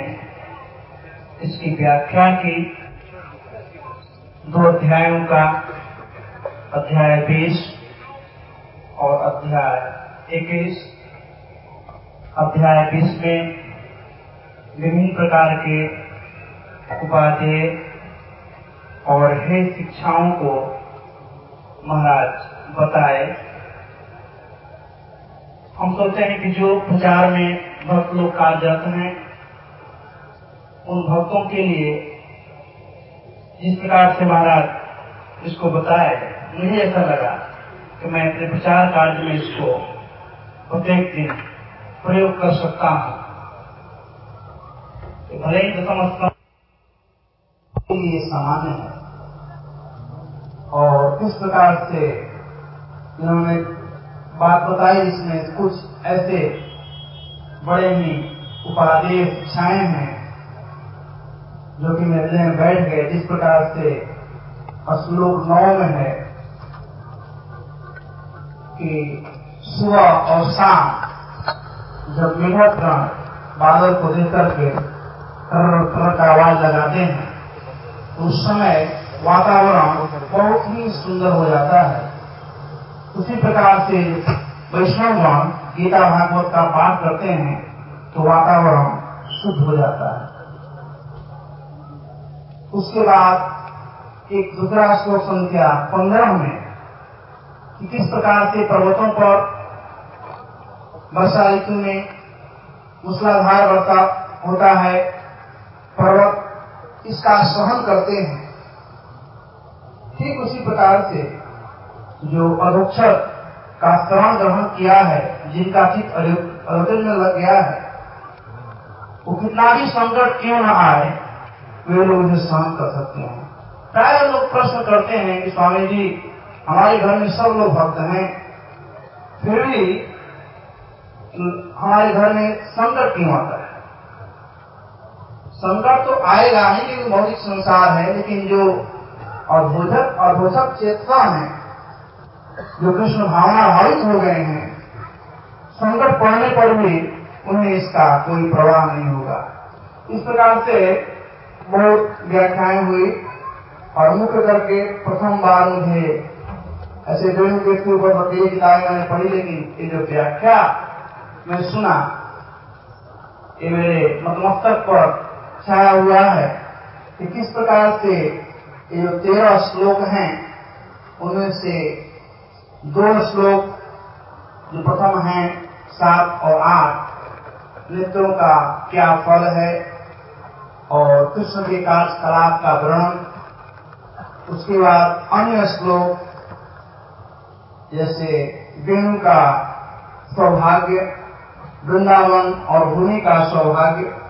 Speaker 5: इसकी व्याख्या की, दो अध्यायों का, अध्याय बीस और अध्याय इक्कीस, अध्याय बीस में विभिन्न प्रकार के उपाध्याय और हे शिक्षाओं को महाराज बताए। हम सोचते हैं कि जो प्रचार में भक्त लोग कार्यरत हैं, उन भक्तों के लिए जिस प्रकार से महाराज इसको बताए, मुझे ऐसा लगा कि मैं अपने प्रचार कार्य में इसको प्रत्येक दिन प्रयोग कर सकता हूँ। भले ही तो समझता ये सामान्य है, और किस प्रकार से इन्होंने बात बताई इसमें कुछ ऐसे बड़े ही उपादेय शिक्षाएँ हैं जो कि मेरे में बैठ गए, जिस प्रकार से श्लोक नौ में है कि सुबह और शाम जब मेघकण बादल को देख करके कर का आवाज़ लगाते हैं, उस समय वातावरण बहुत ही सुंदर हो जाता है। उसी प्रकार से वैष्णवगण गीता भागवत का पाठ करते हैं तो वातावरण शुद्ध हो जाता है। उसके बाद एक दूसरा श्लोक संख्या पंद्रह में, कि किस प्रकार से पर्वतों पर वर्षा ऋतु में मूसलाधार वर्षा होता है, पर्वत इसका सहन करते हैं। ठीक उसी प्रकार से जो अधोक्षर का श्रवण ग्रहण किया है, जिनका चित्त अयोजन में लग गया है, वो कितना भी संकट क्यों न आए, वे लोग इसे सहन कर सकते हैं। प्राय लोग प्रश्न करते हैं कि स्वामी जी, हमारे घर में सब लोग भक्त हैं, फिर भी हमारे घर में संकट क्यों आता है? संकट तो आएगा ही क्योंकि भौतिक संसार है, लेकिन जो अद्भुतक अद्भुतक चेतना है जो कृष्ण भावना भावित हो गए हैं, संकट पड़ने पर भी उन्हें इसका कोई प्रवाह नहीं होगा। इस प्रकार से बहुत व्याख्याएँ हुई और मुख्य करके प्रथम बार मुझे ऐसे वेणु के ऊपर बकरी किताबें मैंने पढ़ी, लेकिन ये जो व्याख्या मैं सुना, ये मेरे मतमस्तक पर छाया हुआ है कि किस प्रकार से ये जो तेरह श्लोक हैं, उनमें से दो श्लोक जो प्रथम है, सात और आठ, नृत्यों का क्या फल है? और कृष्ण के कार्यकलाप का वर्णन। उसके बाद अन्य श्लोक, जैसे वेणु का सौभाग्य, वृंदावन और भूमि का सौभाग्य,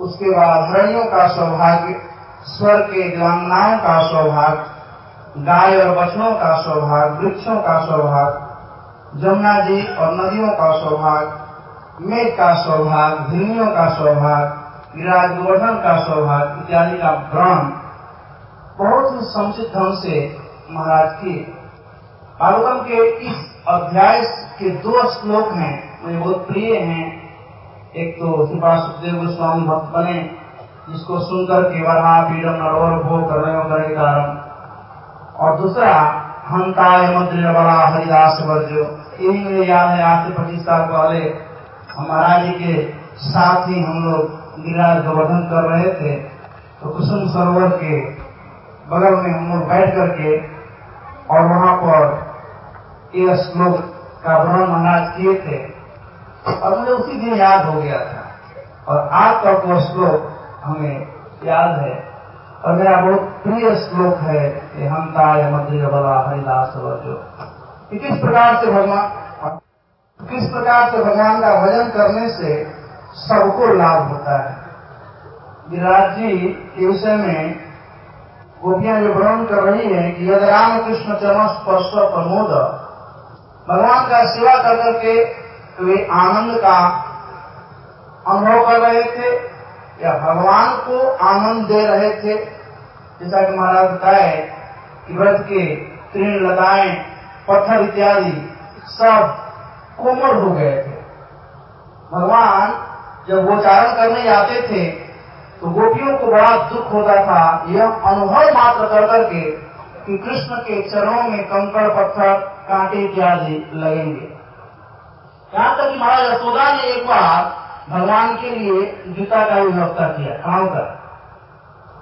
Speaker 5: उसके बाद हरणियों का सौभाग्य, स्वर के दिवांगनाओं का सौभाग्य गाय और बछड़ों का सौभाग्य, वृक्षों का सौभाग्य, जमुना जी और नदियों का सौभाग्य, मेघ का सौभाग्य भिन्नियों का सौभाग्य गिराज गोवर्धन का सौभाग्य इत्यादि का व्रण बहुत ही समुचित ढंग से महाराज किए। भागवतम के इस अध्याय के दो श्लोक हैं, मुझे बहुत प्रिय हैं। एक तो श्रीपा सुखदेव गोस्वामी भक्त बने, जिसको सुनकर के वरा पीड़म नरोर भोग करने वगैरह के कारण। और दूसरा हंताय मंत्री बड़ा हरिदास वर्जो। यही याद है आज से पच्चीस साल पहले हम महाराज जी के साथ ही हम लोग गिरिराज गोवर्धन कर रहे थे। तो कुसुम सरोवर के बगल में हम लोग बैठ करके और वहाँ पर यह श्लोक का वर्णन महाराज किए थे। और मुझे उसी दिन याद हो गया था। और आज तक वो श्लोक हमें याद है। और मेरा बहुत प्रिय श्लोक है, या मध्य बला हरिदास जो। कि किस प्रकार से भगवान किस प्रकार से भगवान का भजन करने से सबको लाभ होता है? विराट जी, के विषय में गोपियाँ जो वर्णन कर रही है कि यदि राम कृष्ण चरण स्पर्श प्रमोद, भगवान का सेवा कर करके वे आनंद का अनुभव कर रहे थे या भगवान को आनंद दे रहे थे, जैसा कि महाराज बताए कि व्रत के तीन लताएँ, पत्थर इत्यादि, सब कोमल हो गए थे। भगवान जब गोचारण करने जाते थे तो गोपियों को बड़ा दुख होता था, यह अनुभव मात्र कर करके कि कृष्ण के चरणों में कंकड़, पत्थर, कांटे इत्यादि लगेंगे। यहाँ तक कि महाराज यशोदा ने एक बार भगवान के लिए जूता का व्यवस्था किया खाओ कर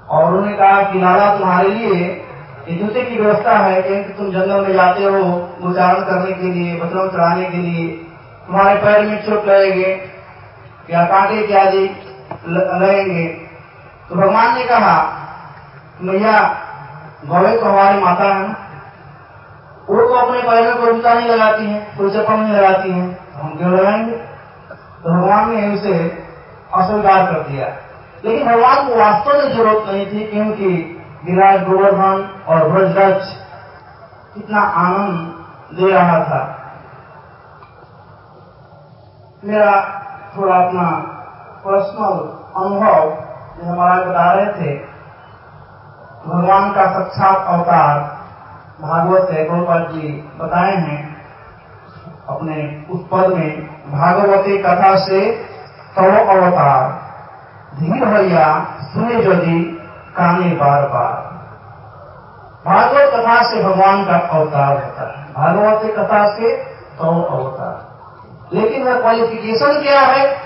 Speaker 5: और उन्होंने कहा कि लाला तुम्हारे लिए जूते की व्यवस्था है कि तुम जंगल में जाते हो, उच्चारण करने के लिए बचनों चढ़ाने के लिए, तुम्हारे पैर में चोट लगेंगे, या कांटे इत्यादि लगेंगे। तो भगवान ने कहा, मैया, गौवे तो हमारी माता है वो तो अपने पैर में कोई जूता नहीं लगाती है, कोई चप्पल नहीं लगाती है, हम क्यों लगाएँगे? तो भगवान ने उसे अस्वीकार कर दिया। लेकिन भगवान को वास्तव में ज़रूरत नहीं थी क्योंकि विराट, गोवर्धन और ब्रजरज कितना आनंद दे रहा था। मेरा थोड़ा अपना पर्सनल अनुभव जो हमारा बता रहे थे, भगवान का साक्षात अवतार भागवत है गोपाल जी बताए हैं अपने उस पद में। भागवती कथा से तव अवतार। धीर भैया सुने यदि काने बार बार। भागवत कथा से भगवान का अवतार होता है। भागवत कथा से तव अवतार। लेकिन वह क्वालिफिकेशन क्या है?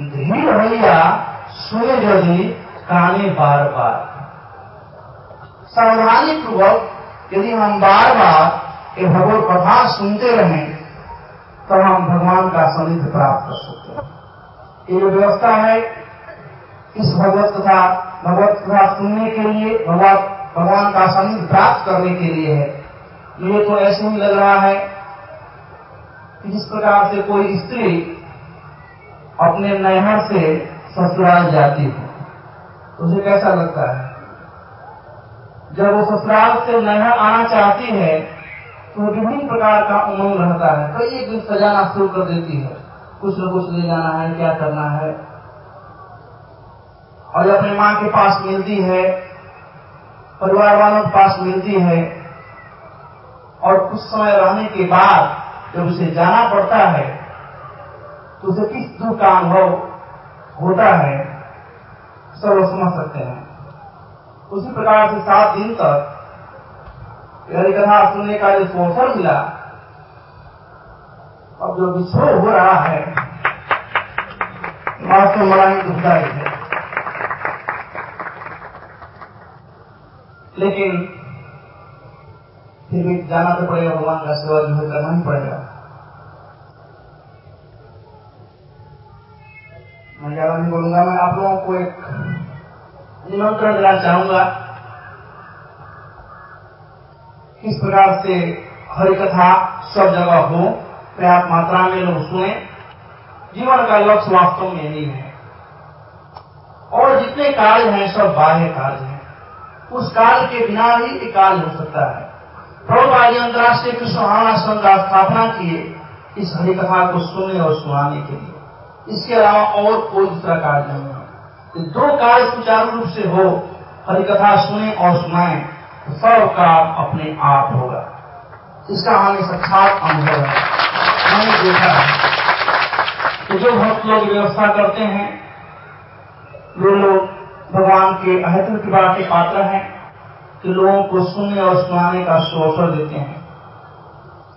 Speaker 5: धीर भैया सुने यदि काने बार बार। सावधानी पूर्वक यदि हम बार बार ये भगवत कथा सुनते रहें तो हम भगवान का सानिध्य प्राप्त कर सकते हैं। ये व्यवस्था है, इस भगवत कथा भगवत कथा सुनने के लिए, भगवान भगवान का सानिध्य प्राप्त करने के लिए है। मुझे तो ऐसे ही लग रहा है कि जिस प्रकार से कोई स्त्री अपने नैहर से ससुराल जाती है, उसे कैसा लगता है? जब वो ससुराल से नैहर आना चाहती है तो विभिन्न प्रकार का उमंग रहता है। कई एक दिन सजाना शुरू कर देती है। कुछ न कुछ ले जाना है, क्या करना है? और अपनी माँ के पास मिलती है, परिवार वालों के पास मिलती है, और कुछ समय रहने के बाद जब उसे जाना पड़ता है तो उसे किस दुख का अनुभव होता है, सब समझ सकते हैं। उसी प्रकार से सात दिन तक हरि कथा सुनने का जो अवसर मिला, अब जो विछोड़ हो रहा है वास्तव बड़ा ही दुखदायी है। लेकिन फिर भी जाना तो पड़ेगा, भगवान का सेवा जो है करना ही पड़ेगा। मैं ज़्यादा नहीं बोलूँगा, मैं आप लोगों को एक निमंत्रण देना चाहूँगा। किस प्रकार से हरि कथा सब जगह हो पर्याप्त मात्रा में लोग सुने, जीवन का लक्ष्य वास्तव में यही है। और जितने कार्य हैं, सब बाह्य कार्य हैं। उस काल के बिना ही एक कार्य हो सकता है। प्रभुपाद जी अंतर्राष्ट्रीय कृष्ण आश्रम का स्थापना किए इस हरि कथा को सुनने और सुनाने के लिए। इसके अलावा और कोई दूसरा कार्य नहीं है। दो कार्य सुचारू रूप से हो हरि कथा सुने और सुनाए। सब काम अपने आप होगा। इसका हमें साक्षात अनुभव है। मैंने देखा है कि जो भक्त लोग व्यवस्था करते हैं, वे लोग भगवान के अहित कृपा के पात्र हैं कि लोगों को सुनने और सुनाने का अवसर देते हैं।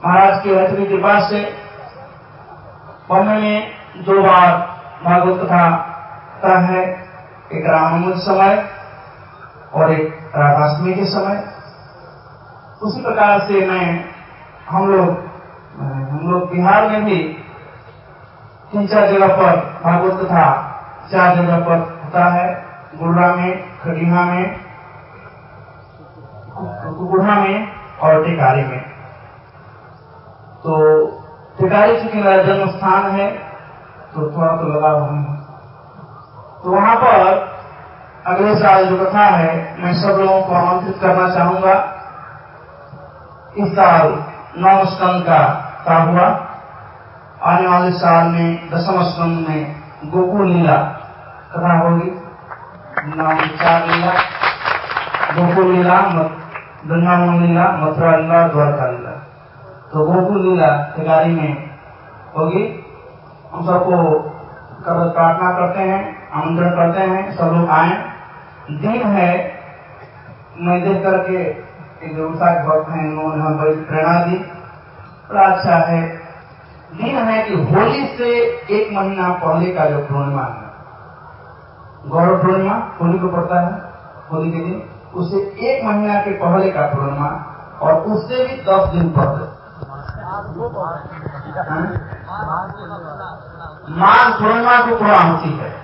Speaker 5: महाराज की अहित कृपा से पढ़ने में दो बार भागवत कथा का है। एक रामानुज समय और एक राधाष्टमी के समय। उसी प्रकार से मैं, हम लोग हम लोग बिहार में भी तीन चार जगह पर भागवत कथा चार जगह पर होता है। गुर्रा में खटीमा में कुकुढ़ा में और टिकारी में। तो टिकारी चूँकि मेरा जन्म स्थान है तो थोड़ा तो लगा हुआ तो वहाँ पर अगले साल जो कथा है, मैं सब लोगों को आमंत्रित करना चाहूँगा। इस साल नौ स्कंद का का हुआ। आने वाले साल में दसम स्कंद में गोकुल लीला कथा होगी। नौ चार लीला। गोकुल लीला वृंदावन लीला, मथुरा लीला, द्वारका लीला। तो गोकुल लीला तैयारी में होगी। हम सबको कब प्रार्थना करते हैं, आमंत्रण करते हैं, सब लोग आए। दिन है। मैं देख करके एक व्यवसाय भक्त हैं, उन्होंने हमें बड़ी प्रेरणा दी। बड़ा अच्छा है। दिन है कि होली से एक महीना पहले का जो पूर्णिमा है गौरव पूर्णिमा होली को पड़ता है, होली के दिन। उससे एक महीना के पहले का पूर्णिमा और उससे भी दस दिन पहले। माघ पूर्णिमा को थोड़ा आंसी है।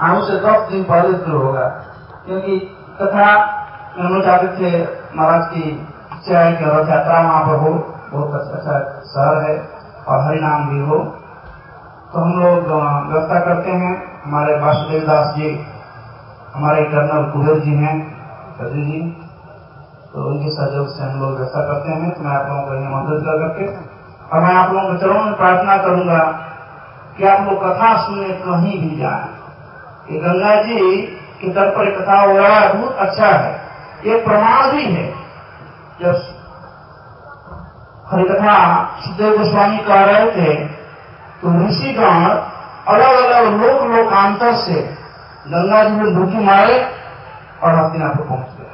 Speaker 5: आँसू से दस दिन पहले शुरू होगा। क्योंकि कथा हम चाहते थे महाराज की इच्छा है कि रथ यात्रा वहाँ पर हो बहुत अच्छा अच्छा शहर है और हरिनाम भी हो। तो हम लोग व्यवस्था करते हैं। हमारे वासुदेव दास जी, हमारे कर्नल कुबेर जी हैं कदी जी। तो उनके सहयोग से हम लोग व्यवस्था करते हैं। तो मैं आप लोगों को निमंत्रित कर करके और मैं आप लोगों के चरणों में प्रार्थना करूँगा कि आप लोग कथा सुनने कहीं भी जाए। गंगा जी के तट पर कथा हो रहा है बहुत अच्छा है। ये प्रमाण भी है। जब हरिकथा सुखदेव गोस्वामी कह रहे थे तो ऋषिगण अलग अलग लोक लोकांतर से गंगा जी में डुबकी मारे और हस्तिनापुर पहुँच गए।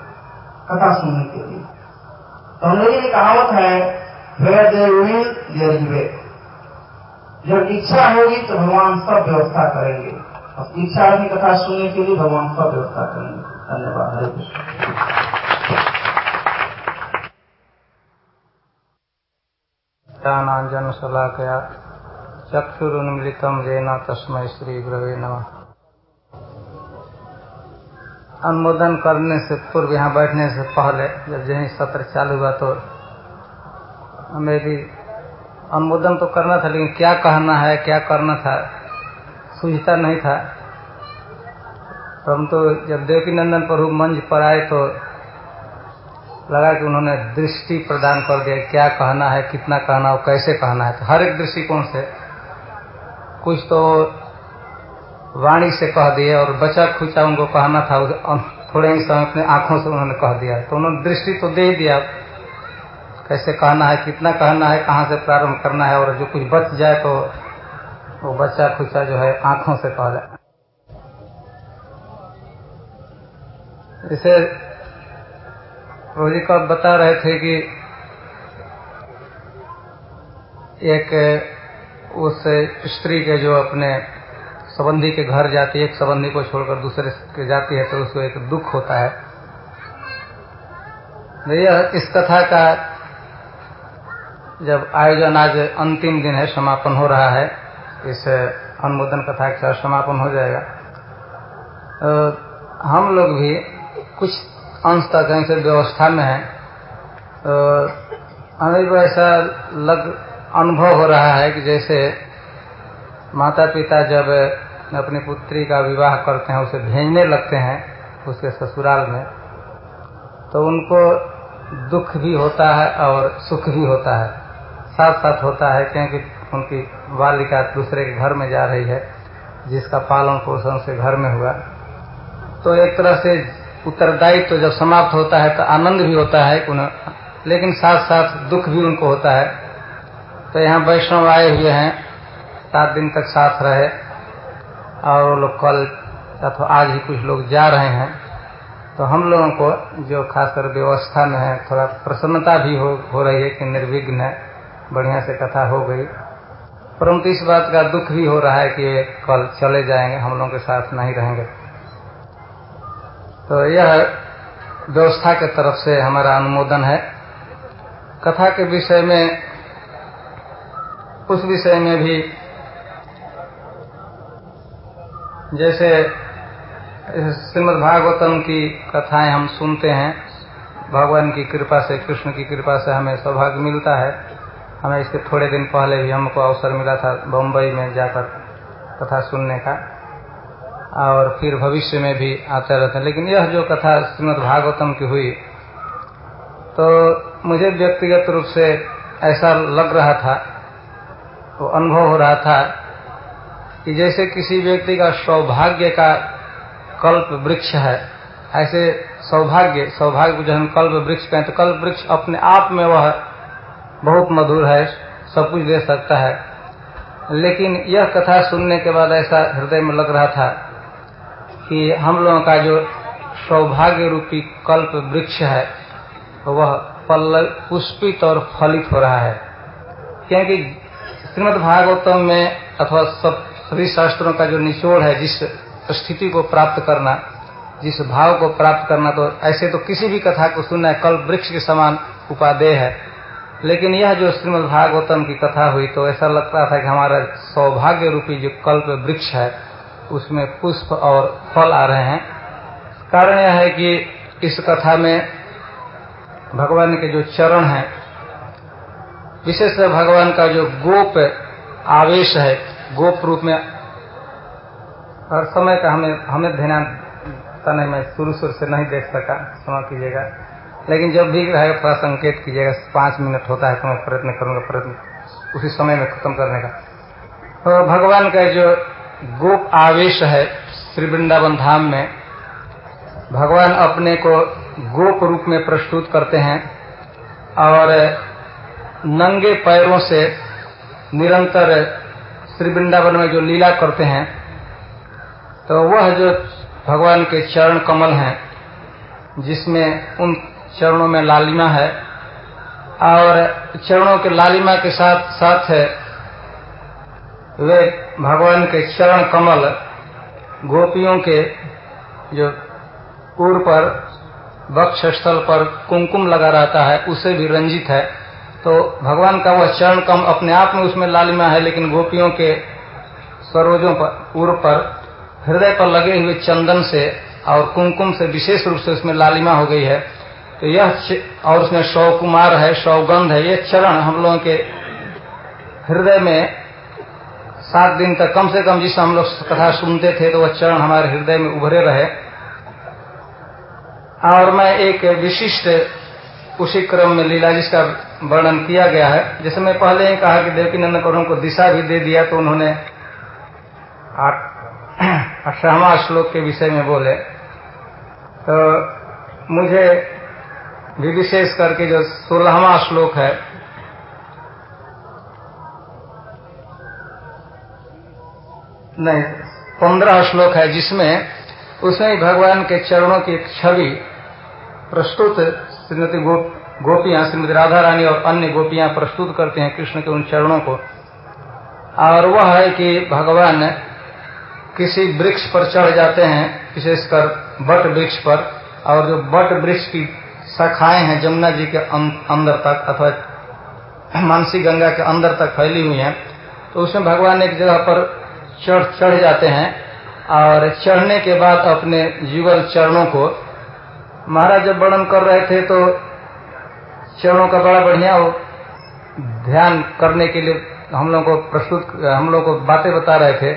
Speaker 5: कथा सुनने के लिए। तो अंग्रेज़ी में कहावत है वेयर देर विल देर जब इच्छा होगी तो भगवान सब व्यवस्था करेंगे। और की कथा सुनने के लिए भगवान का व्यवस्था करेंगे। धन्यवाद, हरे कृष्ण।
Speaker 3: शलाकया चक्षुरुन्मिलितम येन तस्मै श्री गुरवे नमः। अनुमोदन करने से पूर्व यहाँ बैठने से पहले, जब यही सत्र चालू हुआ तो हमें भी अनुमोदन तो करना था, लेकिन क्या कहना है, क्या करना था सूझता नहीं था। परंतु तो जब देवकी नंदन प्रभु मंच पर आए तो लगा कि उन्होंने दृष्टि प्रदान कर दिया क्या कहना है, कितना कहना और कैसे कहना है। तो हर एक दृष्टिकोण से कुछ तो वाणी से कह दिए और बचा खुचा उनको कहना था थोड़े ही समय अपने आँखों से उन्होंने कह दिया। तो उन्होंने दृष्टि तो दे ही दिया। कैसे कहना है, कितना कहना है, कहाँ से प्रारंभ करना है और जो कुछ बच जाए तो वो बच्चा खुचा जो है आँखों से जाए इसे रोजी को बता रहे थे कि एक उस स्त्री के जो अपने संबंधी के घर जाती है, एक संबंधी को छोड़कर दूसरे के जाती है तो उसको एक दुख होता है। यह इस कथा का जब आयोजन आज अंतिम दिन है, समापन हो रहा है। इस अनुमोदन कथा के साथ समापन हो जाएगा। हम लोग भी कुछ अंश तक ऐसे व्यवस्था में है। हमें भी ऐसा लग अनुभव हो रहा है कि जैसे माता पिता जब अपनी पुत्री का विवाह करते हैं, उसे भेजने लगते हैं उसके ससुराल में तो उनको दुख भी होता है और सुख भी होता है। साथ साथ होता है, क्योंकि उनकी बालिका दूसरे के घर में जा रही है, जिसका पालन पोषण से घर में हुआ। तो एक तरह से उत्तरदायित्व तो जब समाप्त होता है तो आनंद भी होता है उन्हें लेकिन साथ साथ दुख भी उनको होता है। तो यहाँ वैष्णव आए हुए हैं, सात दिन तक साथ रहे, और वो लोग कल अथवा आज ही कुछ लोग जा रहे हैं। तो हम लोगों को जो खासकर व्यवस्था में है, थोड़ा प्रसन्नता भी हो हो रही है कि निर्विघ्न है, बढ़िया से कथा हो गई। परंतु इस बात का दुख भी हो रहा है कि कल चले जाएँगे, हम लोगों के साथ नहीं रहेंगे। तो यह व्यवस्था के तरफ़ से हमारा अनुमोदन है। कथा के विषय में, उस विषय में भी जैसे श्रीमद् भागवतम की कथाएँ हम सुनते हैं, भगवान की कृपा से, कृष्ण की कृपा से हमें सौभाग्य मिलता है। हमें इसके थोड़े दिन पहले भी हमको अवसर मिला था बम्बई में जाकर कथा सुनने का। और फिर भविष्य में भी आते रहते हैं। लेकिन यह जो कथा श्रीमद् भागवतम की हुई तो मुझे व्यक्तिगत रूप से ऐसा लग रहा था, वो अनुभव हो रहा था, कि जैसे किसी व्यक्ति का सौभाग्य का कल्प वृक्ष है, ऐसे सौभाग्य सौभाग्य जो हम कल्प वृक्ष कहें तो कल्प वृक्ष अपने आप में वह बहुत मधुर है, सब कुछ दे सकता है। लेकिन यह कथा सुनने के बाद ऐसा हृदय में लग रहा था कि हम लोगों का जो सौभाग्य रूपी कल्प वृक्ष है, वह पुष्पित और फलित हो रहा है। क्योंकि श्रीमद् भागवतम में अथवा सब, सभी शास्त्रों का जो निचोड़ है, जिस स्थिति को प्राप्त करना, जिस भाव को प्राप्त करना तो ऐसे तो किसी भी कथा को सुनना है, कल्प वृक्ष के समान उपादेय है। लेकिन यह जो श्रीमद् भागवतम की कथा हुई तो ऐसा लगता था कि हमारा सौभाग्य रूपी जो कल्प वृक्ष है, उसमें पुष्प और फल आ रहे हैं। कारण यह है कि इस कथा में भगवान के जो चरण हैं, विशेष भगवान का जो गोप आवेश है, गोप रूप में हर समय का हमें हमें ध्यान मैं शुरू शुरू से नहीं देख सका, क्षमा कीजिएगा। लेकिन जब भी है, थोड़ा संकेत कीजिएगा, पाँच मिनट होता है तो मैं प्रयत्न करूँगा, प्रयत्न उसी समय में खत्म करने का। तो भगवान का जो गोप आवेश है, श्री वृंदावन धाम में, भगवान अपने को गोप रूप में प्रस्तुत करते हैं और नंगे पैरों से निरंतर श्री वृंदावन में जो लीला करते हैं तो वह जो भगवान के चरण कमल हैं, जिसमें उन चरणों में लालिमा है। और चरणों के लालिमा के साथ साथ है, वे भगवान के चरण कमल, गोपियों के जो पूर्व पर वक्ष स्थल पर कुमकुम लगा रहता है, उसे भी रंजित है। तो भगवान का वह चरण कम अपने आप में उसमें लालिमा है, लेकिन गोपियों के सरोजों पर पूर्व पर, हृदय पर लगे हुए चंदन से और कुमकुम से विशेष रूप से उसमें लालिमा हो गई है। तो यह और उसमें सौ कुमार है सौगंध है, ये चरण हम लोगों के हृदय में सात दिन तक, कम से कम जिस हम लोग कथा सुनते थे तो वह चरण हमारे हृदय में उभरे रहे। और मैं एक विशिष्ट उसी क्रम में लीला जिसका वर्णन किया गया है, जैसे मैं पहले ही कहा कि देवकी नंदन कौरों को दिशा भी दे दिया तो उन्होंने *clears throat* अठारहवा श्लोक के विषय में बोले। तो मुझे विशेष करके जो सोलहवा श्लोक है, नहीं, पंद्रह श्लोक है, जिसमें उसमें भगवान के चरणों की एक छवि प्रस्तुत, श्रीमती गोपियाँ, श्रीमती राधा रानी और अन्य गोपियाँ प्रस्तुत करते हैं कृष्ण के उन चरणों को। और वह है कि भगवान किसी वृक्ष पर चढ़ जाते हैं, विशेषकर बट वृक्ष पर, और जो बट वृक्ष की शाखाएँ हैं जमुना जी के अंदर तक अथवा मानसी गंगा के अंदर तक फैली हुई हैं तो उसमें भगवान एक जगह पर चढ़ चढ़ जाते हैं और चढ़ने के बाद अपने युगल चरणों को, महाराज जब वर्णन कर रहे थे तो चरणों का बड़ा बढ़िया वो ध्यान करने के लिए हम लोग को प्रस्तुत, हम लोग को बातें बता रहे थे।